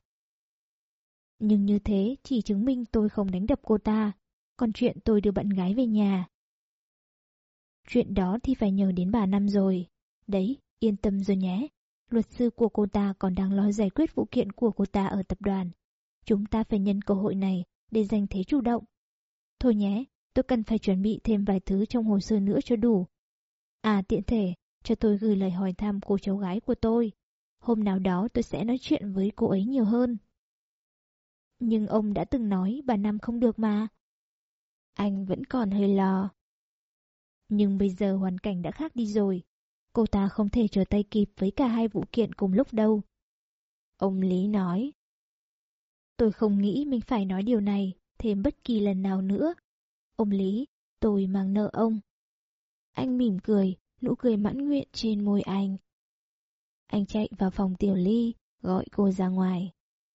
A: Nhưng như thế chỉ chứng minh tôi không đánh đập cô ta, còn chuyện tôi đưa bạn gái về nhà. Chuyện đó thì phải nhờ đến bà Năm rồi. Đấy, yên tâm rồi nhé. Luật sư của cô ta còn đang lo giải quyết vụ kiện của cô ta ở tập đoàn. Chúng ta phải nhân cơ hội này để giành thế chủ động. Thôi nhé, tôi cần phải chuẩn bị thêm vài thứ trong hồ sơ nữa cho đủ. À tiện thể, cho tôi gửi lời hỏi thăm cô cháu gái của tôi. Hôm nào đó tôi sẽ nói chuyện với cô ấy nhiều hơn. Nhưng ông đã từng nói bà Năm không được mà. Anh vẫn còn hơi lo. Nhưng bây giờ hoàn cảnh đã khác đi rồi. Cô ta không thể trở tay kịp với cả hai vụ kiện cùng lúc đâu. Ông Lý nói. Tôi không nghĩ mình phải nói điều này thêm bất kỳ lần nào nữa. Ông Lý, tôi mang nợ ông. Anh mỉm cười, nụ cười mãn nguyện trên môi anh. Anh chạy vào phòng Tiểu Ly, gọi cô ra ngoài.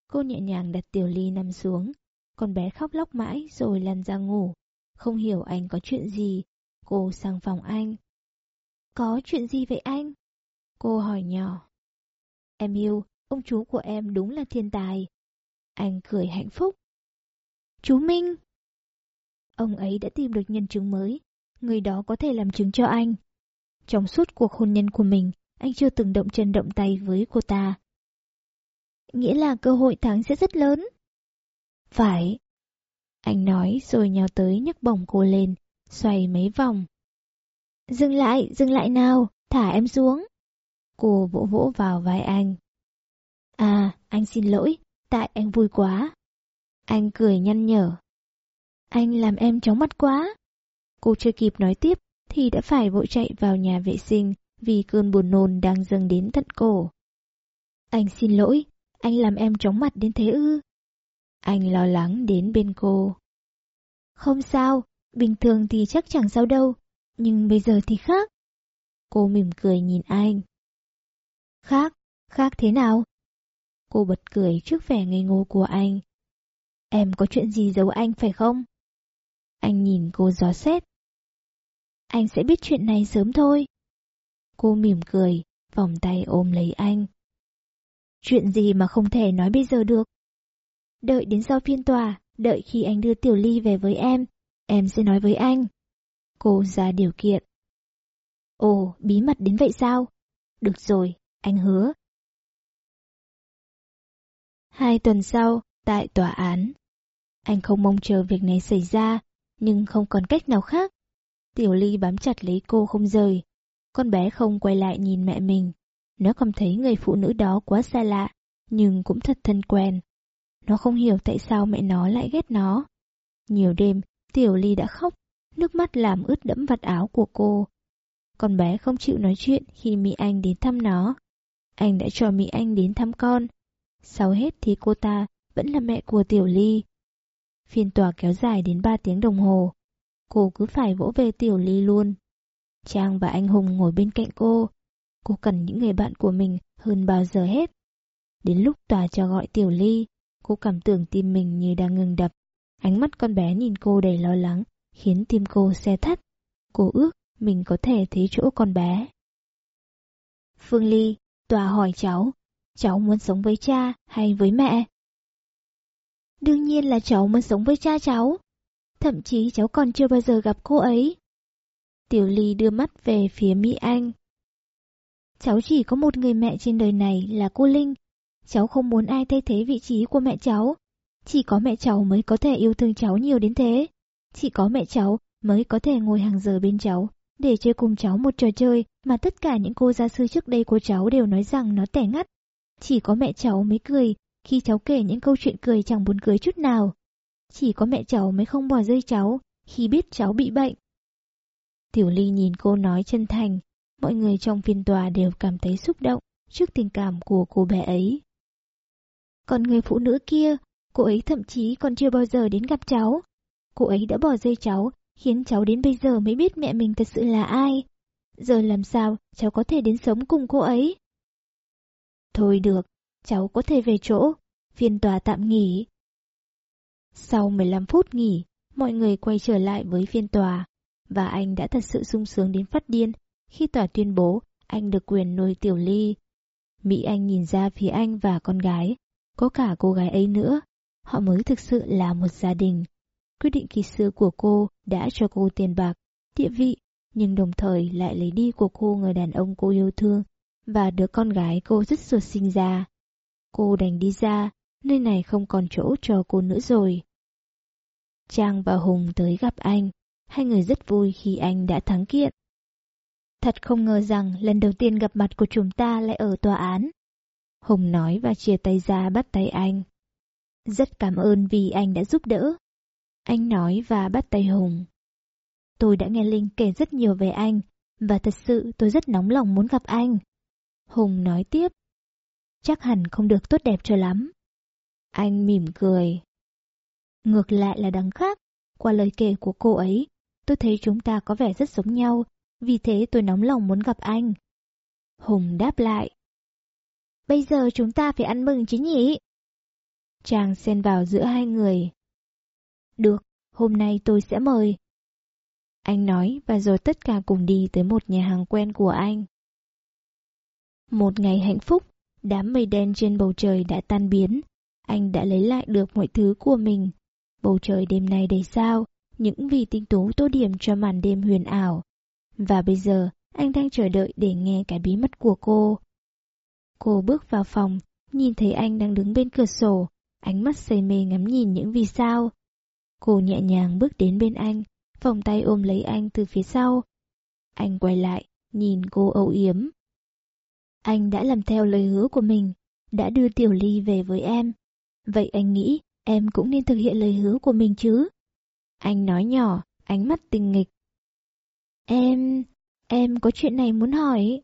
A: Cô nhẹ nhàng đặt Tiểu Ly nằm xuống. Con bé khóc lóc mãi rồi lăn ra ngủ. Không hiểu anh có chuyện gì. Cô sang phòng anh. Có chuyện gì vậy anh? Cô hỏi nhỏ. Em yêu, ông chú của em đúng là thiên tài. Anh cười hạnh phúc. Chú Minh! Ông ấy đã tìm được nhân chứng mới. Người đó có thể làm chứng cho anh. Trong suốt cuộc hôn nhân của mình, anh chưa từng động chân động tay với cô ta. Nghĩa là cơ hội thắng sẽ rất lớn. Phải. Anh nói rồi nhào tới nhấc bổng cô lên, xoay mấy vòng. Dừng lại, dừng lại nào, thả em xuống. Cô vỗ vỗ vào vai anh. À, anh xin lỗi, tại anh vui quá. Anh cười nhăn nhở. Anh làm em chóng mặt quá. Cô chưa kịp nói tiếp thì đã phải vội chạy vào nhà vệ sinh vì cơn buồn nôn đang dâng đến tận cổ. Anh xin lỗi, anh làm em chóng mặt đến thế ư? Anh lo lắng đến bên cô. Không sao, bình thường thì chắc chẳng sao đâu, nhưng bây giờ thì khác. Cô mỉm cười nhìn anh. Khác, khác thế nào? Cô bật cười trước vẻ ngây ngô của anh. Em có chuyện gì giấu anh phải không? Anh nhìn cô gió xét. Anh sẽ biết chuyện này sớm thôi. Cô mỉm cười, vòng tay ôm lấy anh. Chuyện gì mà không thể nói bây giờ được? Đợi đến sau phiên tòa, đợi khi anh đưa Tiểu Ly về với em, em sẽ nói với anh. Cô ra điều kiện. Ồ, bí mật đến vậy sao? Được rồi, anh hứa. Hai tuần sau, tại tòa án. Anh không mong chờ việc này xảy ra, nhưng không còn cách nào khác. Tiểu Ly bám chặt lấy cô không rời. Con bé không quay lại nhìn mẹ mình. Nó cảm thấy người phụ nữ đó quá xa lạ, nhưng cũng thật thân quen. Nó không hiểu tại sao mẹ nó lại ghét nó. Nhiều đêm, Tiểu Ly đã khóc, nước mắt làm ướt đẫm vạt áo của cô. Con bé không chịu nói chuyện khi Mỹ Anh đến thăm nó. Anh đã cho Mỹ Anh đến thăm con. Sau hết thì cô ta vẫn là mẹ của Tiểu Ly. Phiên tòa kéo dài đến 3 tiếng đồng hồ. Cô cứ phải vỗ về Tiểu Ly luôn. Trang và anh Hùng ngồi bên cạnh cô. Cô cần những người bạn của mình hơn bao giờ hết. Đến lúc tòa cho gọi Tiểu Ly, cô cảm tưởng tim mình như đang ngừng đập. Ánh mắt con bé nhìn cô đầy lo lắng, khiến tim cô xe thắt. Cô ước mình có thể thấy chỗ con bé. Phương Ly, tòa hỏi cháu, cháu muốn sống với cha hay với mẹ? Đương nhiên là cháu muốn sống với cha cháu. Thậm chí cháu còn chưa bao giờ gặp cô ấy. Tiểu Ly đưa mắt về phía Mỹ Anh. Cháu chỉ có một người mẹ trên đời này là cô Linh. Cháu không muốn ai thay thế vị trí của mẹ cháu. Chỉ có mẹ cháu mới có thể yêu thương cháu nhiều đến thế. Chỉ có mẹ cháu mới có thể ngồi hàng giờ bên cháu, để chơi cùng cháu một trò chơi, mà tất cả những cô gia sư trước đây của cháu đều nói rằng nó tẻ ngắt. Chỉ có mẹ cháu mới cười khi cháu kể những câu chuyện cười chẳng buồn cười chút nào. Chỉ có mẹ cháu mới không bỏ rơi cháu khi biết cháu bị bệnh. Tiểu Ly nhìn cô nói chân thành, mọi người trong phiên tòa đều cảm thấy xúc động trước tình cảm của cô bé ấy. Còn người phụ nữ kia, cô ấy thậm chí còn chưa bao giờ đến gặp cháu. Cô ấy đã bỏ rơi cháu, khiến cháu đến bây giờ mới biết mẹ mình thật sự là ai. Giờ làm sao cháu có thể đến sống cùng cô ấy? Thôi được, cháu có thể về chỗ, phiên tòa tạm nghỉ. Sau 15 phút nghỉ, mọi người quay trở lại với phiên tòa, và anh đã thật sự sung sướng đến phát điên khi tòa tuyên bố anh được quyền nuôi Tiểu Ly. Mỹ Anh nhìn ra phía anh và con gái, có cả cô gái ấy nữa, họ mới thực sự là một gia đình. Quyết định kỳ xưa của cô đã cho cô tiền bạc, địa vị, nhưng đồng thời lại lấy đi của cô người đàn ông cô yêu thương và đứa con gái cô rất ruột sinh ra. Cô đành đi ra, nơi này không còn chỗ cho cô nữa rồi. Trang và Hùng tới gặp anh, hai người rất vui khi anh đã thắng kiện. Thật không ngờ rằng lần đầu tiên gặp mặt của chúng ta lại ở tòa án. Hùng nói và chia tay ra bắt tay anh. Rất cảm ơn vì anh đã giúp đỡ. Anh nói và bắt tay Hùng. Tôi đã nghe Linh kể rất nhiều về anh, và thật sự tôi rất nóng lòng muốn gặp anh. Hùng nói tiếp. Chắc hẳn không được tốt đẹp cho lắm. Anh mỉm cười. Ngược lại là đằng khác, qua lời kể của cô ấy, tôi thấy chúng ta có vẻ rất giống nhau, vì thế tôi nóng lòng muốn gặp anh. Hùng đáp lại. Bây giờ chúng ta phải ăn mừng chứ nhỉ? Chàng xen vào giữa hai người. Được, hôm nay tôi sẽ mời. Anh nói và rồi tất cả cùng đi tới một nhà hàng quen của anh. Một ngày hạnh phúc, đám mây đen trên bầu trời đã tan biến. Anh đã lấy lại được mọi thứ của mình. Bầu trời đêm nay đầy sao, những vì tinh tú tô điểm cho màn đêm huyền ảo. Và bây giờ, anh đang chờ đợi để nghe cái bí mật của cô. Cô bước vào phòng, nhìn thấy anh đang đứng bên cửa sổ, ánh mắt say mê ngắm nhìn những vì sao. Cô nhẹ nhàng bước đến bên anh, vòng tay ôm lấy anh từ phía sau. Anh quay lại, nhìn cô âu yếm. Anh đã làm theo lời hứa của mình, đã đưa Tiểu Ly về với em. Vậy anh nghĩ em cũng nên thực hiện lời hứa của mình chứ? Anh nói nhỏ, ánh mắt tinh nghịch. Em... em có chuyện này muốn hỏi.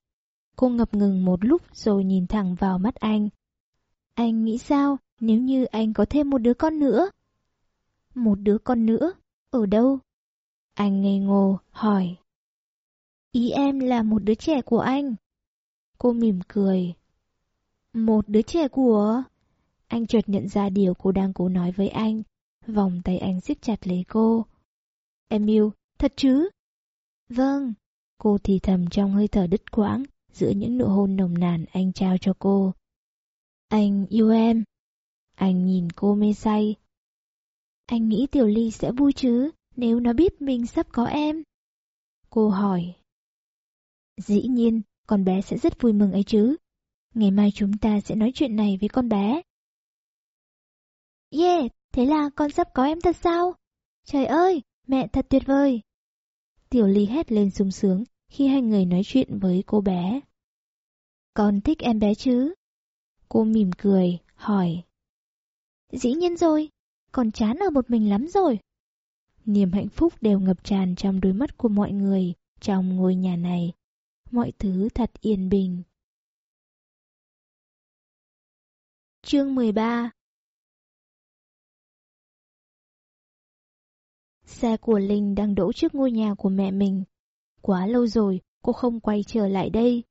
A: Cô ngập ngừng một lúc rồi nhìn thẳng vào mắt anh. Anh nghĩ sao nếu như anh có thêm một đứa con nữa? Một đứa con nữa? Ở đâu? Anh ngây ngô, hỏi. Ý em là một đứa trẻ của anh. Cô mỉm cười. Một đứa trẻ của... Anh chợt nhận ra điều cô đang cố nói với anh. Vòng tay anh siết chặt lấy cô. Em yêu, thật chứ? Vâng. Cô thì thầm trong hơi thở đứt quãng giữa những nụ hôn nồng nàn anh trao cho cô. Anh yêu em. Anh nhìn cô mê say. Anh nghĩ Tiểu Ly sẽ vui chứ nếu nó biết mình sắp có em. Cô hỏi. Dĩ nhiên, con bé sẽ rất vui mừng ấy chứ. Ngày mai chúng ta sẽ nói chuyện này với con bé. Yeah, thế là con sắp có em thật sao? Trời ơi, mẹ thật tuyệt vời. Tiểu Ly hét lên sung sướng khi hai người nói chuyện với cô bé. Con thích em bé chứ? Cô mỉm cười, hỏi. Dĩ nhiên rồi, con chán ở một mình lắm rồi. Niềm hạnh phúc đều ngập tràn trong đôi mắt của mọi người trong ngôi nhà này. Mọi thứ thật yên bình. Chương 13 Xe của Linh đang đỗ trước ngôi nhà của mẹ mình. Quá lâu rồi, cô không quay trở lại đây.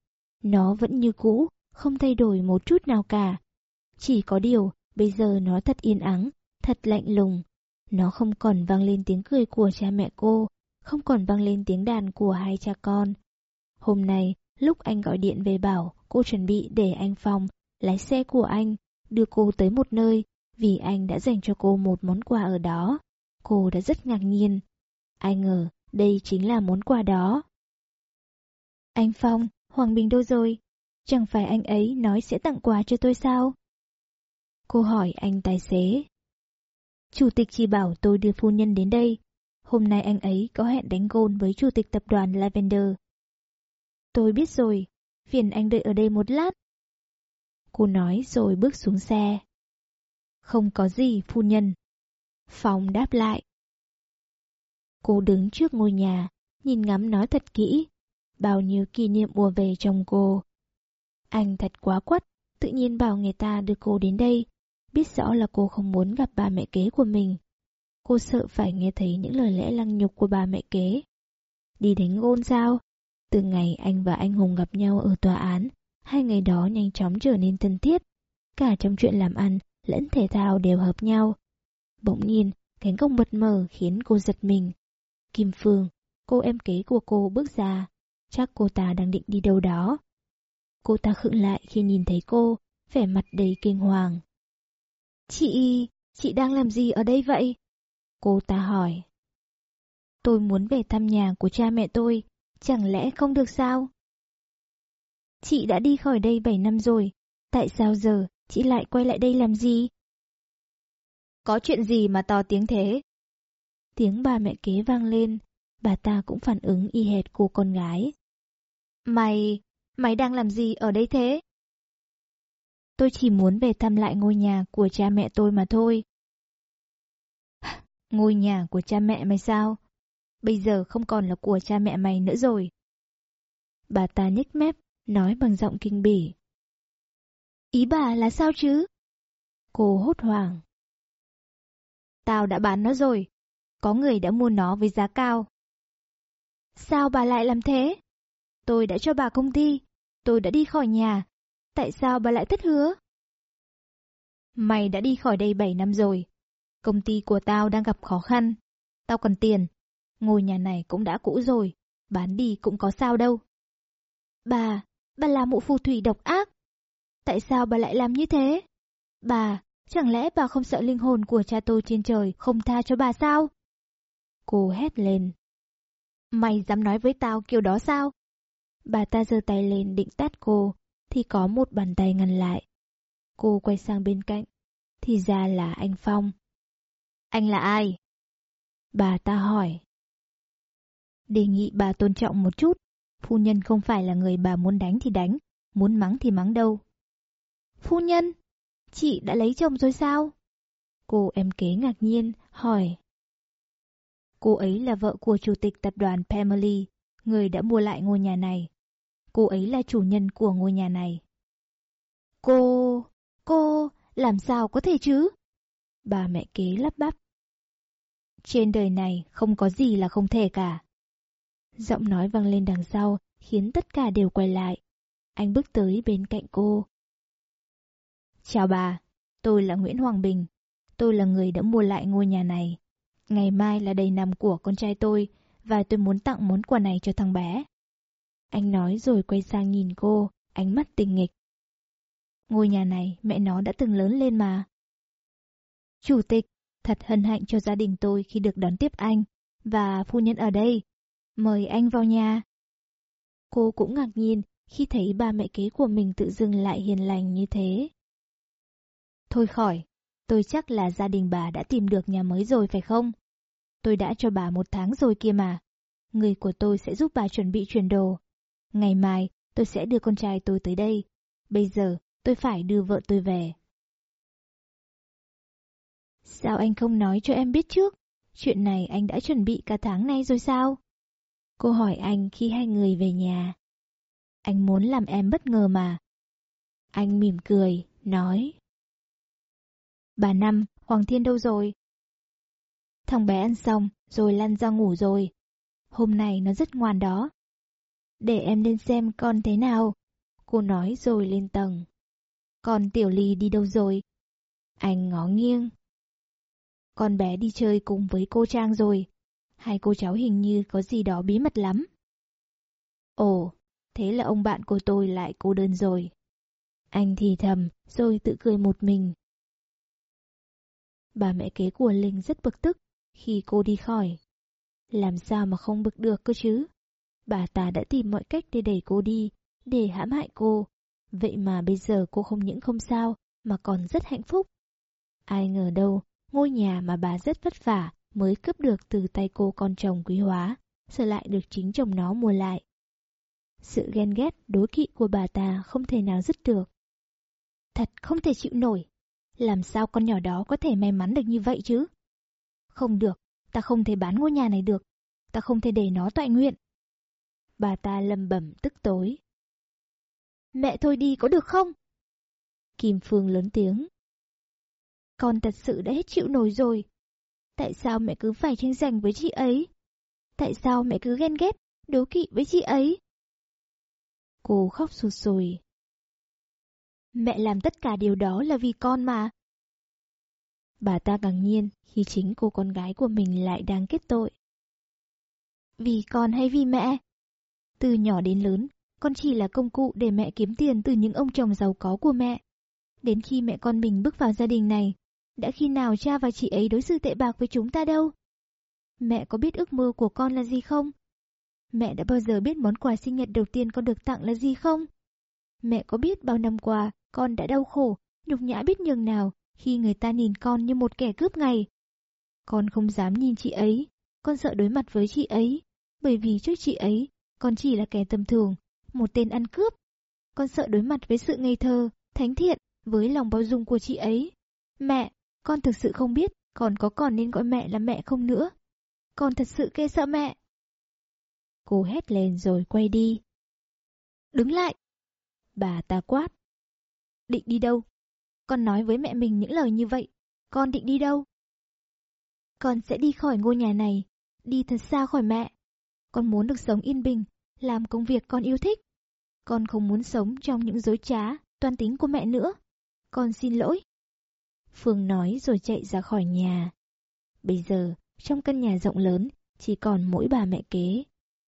A: Nó vẫn như cũ, không thay đổi một chút nào cả. Chỉ có điều, bây giờ nó thật yên ắng, thật lạnh lùng. Nó không còn vang lên tiếng cười của cha mẹ cô, không còn vang lên tiếng đàn của hai cha con. Hôm nay, lúc anh gọi điện về bảo cô chuẩn bị để anh Phong lái xe của anh, đưa cô tới một nơi, vì anh đã dành cho cô một món quà ở đó. Cô đã rất ngạc nhiên. Ai ngờ, đây chính là món quà đó. Anh Phong, Hoàng Bình đâu rồi? Chẳng phải anh ấy nói sẽ tặng quà cho tôi sao? Cô hỏi anh tài xế. Chủ tịch chỉ bảo tôi đưa phu nhân đến đây. Hôm nay anh ấy có hẹn đánh gôn với chủ tịch tập đoàn Lavender. Tôi biết rồi, phiền anh đợi ở đây một lát. Cô nói rồi bước xuống xe. Không có gì, phu nhân. Phong đáp lại. Cô đứng trước ngôi nhà, nhìn ngắm nói thật kỹ. Bao nhiêu kỷ niệm ùa về trong cô. Anh thật quá quất, tự nhiên bảo người ta đưa cô đến đây, biết rõ là cô không muốn gặp bà mẹ kế của mình. Cô sợ phải nghe thấy những lời lẽ lăng nhục của bà mẹ kế. Đi đánh gôn sao? Từ ngày anh và anh Hùng gặp nhau ở tòa án, hai ngày đó nhanh chóng trở nên thân thiết. Cả trong chuyện làm ăn lẫn thể thao đều hợp nhau. Bỗng nhiên, cánh cổng bật mở khiến cô giật mình. Kim Phương, cô em kế của cô bước ra. Chắc cô ta đang định đi đâu đó. Cô ta khựng lại khi nhìn thấy cô, vẻ mặt đầy kinh hoàng. Chị, chị đang làm gì ở đây vậy? Cô ta hỏi. Tôi muốn về thăm nhà của cha mẹ tôi, chẳng lẽ không được sao? Chị đã đi khỏi đây 7 năm rồi, tại sao giờ chị lại quay lại đây làm gì? Có chuyện gì mà to tiếng thế? Tiếng bà mẹ kế vang lên, Bà ta cũng phản ứng y hệt cô con gái. Mày, mày đang làm gì ở đây thế? Tôi chỉ muốn về thăm lại ngôi nhà của cha mẹ tôi mà thôi. Ngôi nhà của cha mẹ mày sao? Bây giờ không còn là của cha mẹ mày nữa rồi. Bà ta nhếch mép, nói bằng giọng kinh bỉ. Ý bà là sao chứ? Cô hốt hoảng. Tao đã bán nó rồi. Có người đã mua nó với giá cao. Sao bà lại làm thế? Tôi đã cho bà công ty. Tôi đã đi khỏi nhà. Tại sao bà lại thất hứa? Mày đã đi khỏi đây 7 năm rồi. Công ty của tao đang gặp khó khăn. Tao cần tiền. Ngôi nhà này cũng đã cũ rồi. Bán đi cũng có sao đâu. Bà, bà là mụ phù thủy độc ác. Tại sao bà lại làm như thế? Bà, chẳng lẽ bà không sợ linh hồn của cha tôi trên trời không tha cho bà sao? Cô hét lên. Mày dám nói với tao kiểu đó sao? Bà ta giơ tay lên định tát cô, thì có một bàn tay ngăn lại. Cô quay sang bên cạnh, thì ra là anh Phong. Anh là ai? Bà ta hỏi. Đề nghị bà tôn trọng một chút, phu nhân không phải là người bà muốn đánh thì đánh, muốn mắng thì mắng đâu. Phu nhân, chị đã lấy chồng rồi sao? Cô em kế ngạc nhiên, hỏi. Cô ấy là vợ của chủ tịch tập đoàn Family, người đã mua lại ngôi nhà này. Cô ấy là chủ nhân của ngôi nhà này. Cô... cô... làm sao có thể chứ? Bà mẹ kế lắp bắp. Trên đời này không có gì là không thể cả. Giọng nói vang lên đằng sau khiến tất cả đều quay lại. Anh bước tới bên cạnh cô. Chào bà, tôi là Nguyễn Hoàng Bình. Tôi là người đã mua lại ngôi nhà này. Ngày mai là đầy năm của con trai tôi và tôi muốn tặng món quà này cho thằng bé. Anh nói rồi quay sang nhìn cô, ánh mắt tình nghịch. Ngôi nhà này mẹ nó đã từng lớn lên mà. Chủ tịch, thật hân hạnh cho gia đình tôi khi được đón tiếp anh và phu nhân ở đây. Mời anh vào nhà. Cô cũng ngạc nhiên khi thấy ba mẹ kế của mình tự dưng lại hiền lành như thế. Thôi khỏi, tôi chắc là gia đình bà đã tìm được nhà mới rồi phải không? Tôi đã cho bà một tháng rồi kia mà. Người của tôi sẽ giúp bà chuẩn bị chuyển đồ. Ngày mai, tôi sẽ đưa con trai tôi tới đây. Bây giờ, tôi phải đưa vợ tôi về. Sao anh không nói cho em biết trước? Chuyện này anh đã chuẩn bị cả tháng nay rồi sao? Cô hỏi anh khi hai người về nhà. Anh muốn làm em bất ngờ mà. Anh mỉm cười, nói. Bà Năm, Hoàng Thiên đâu rồi? Thằng bé ăn xong, rồi lăn ra ngủ rồi. Hôm nay nó rất ngoan đó. Để em lên xem con thế nào. Cô nói rồi lên tầng. con Tiểu Ly đi đâu rồi? Anh ngó nghiêng. Con bé đi chơi cùng với cô Trang rồi. Hai cô cháu hình như có gì đó bí mật lắm. Ồ, thế là ông bạn của tôi lại cô đơn rồi. Anh thì thầm, rồi tự cười một mình. Bà mẹ kế của Linh rất bực tức khi cô đi khỏi. Làm sao mà không bực được cơ chứ? Bà ta đã tìm mọi cách để đẩy cô đi, để hãm hại cô. Vậy mà bây giờ cô không những không sao, mà còn rất hạnh phúc. Ai ngờ đâu, ngôi nhà mà bà rất vất vả mới cướp được từ tay cô con chồng quý hóa, sợ lại được chính chồng nó mua lại. Sự ghen ghét, đối kỵ của bà ta không thể nào dứt được. Thật không thể chịu nổi. Làm sao con nhỏ đó có thể may mắn được như vậy chứ? Không được, ta không thể bán ngôi nhà này được. Ta không thể để nó toại nguyện. Bà ta lầm bẩm tức tối. Mẹ thôi đi có được không? Kim Phương lớn tiếng. Con thật sự đã hết chịu nổi rồi. Tại sao mẹ cứ phải tranh giành với chị ấy? Tại sao mẹ cứ ghen ghét, đố kỵ với chị ấy? Cô khóc sụt sùi. Mẹ làm tất cả điều đó là vì con mà. Bà ta ngạc nhiên khi chính cô con gái của mình lại đang kết tội. Vì con hay vì mẹ? Từ nhỏ đến lớn, con chỉ là công cụ để mẹ kiếm tiền từ những ông chồng giàu có của mẹ. Đến khi mẹ con mình bước vào gia đình này, đã khi nào cha và chị ấy đối xử tệ bạc với chúng ta đâu? Mẹ có biết ước mơ của con là gì không? Mẹ đã bao giờ biết món quà sinh nhật đầu tiên con được tặng là gì không? Mẹ có biết bao năm qua con đã đau khổ, nhục nhã biết nhường nào khi người ta nhìn con như một kẻ cướp ngày. Con không dám nhìn chị ấy, con sợ đối mặt với chị ấy, Bởi vì trước chị ấy, con chỉ là kẻ tầm thường, một tên ăn cướp. Con sợ đối mặt với sự ngây thơ, thánh thiện, với lòng bao dung của chị ấy. Mẹ, con thực sự không biết còn có còn nên gọi mẹ là mẹ không nữa. Con thật sự kê sợ mẹ. Cô hét lên rồi quay đi. Đứng lại! Bà ta quát. Định đi đâu? Con nói với mẹ mình những lời như vậy. Con định đi đâu? Con sẽ đi khỏi ngôi nhà này, đi thật xa khỏi mẹ. Con muốn được sống yên bình, làm công việc con yêu thích. Con không muốn sống trong những dối trá, toan tính của mẹ nữa. Con xin lỗi. Phương nói rồi chạy ra khỏi nhà. Bây giờ, trong căn nhà rộng lớn, chỉ còn mỗi bà mẹ kế.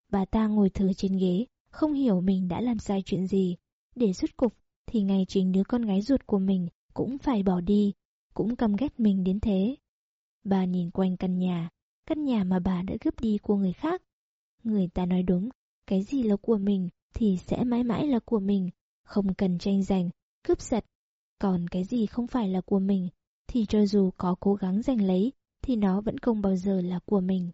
A: Bà ta ngồi thừ trên ghế, không hiểu mình đã làm sai chuyện gì. Để rút cục, thì ngày chính đứa con gái ruột của mình cũng phải bỏ đi, cũng căm ghét mình đến thế. Bà nhìn quanh căn nhà, căn nhà mà bà đã cướp đi của người khác. Người ta nói đúng, cái gì là của mình thì sẽ mãi mãi là của mình, không cần tranh giành, cướp giật. Còn cái gì không phải là của mình thì cho dù có cố gắng giành lấy thì nó vẫn không bao giờ là của mình.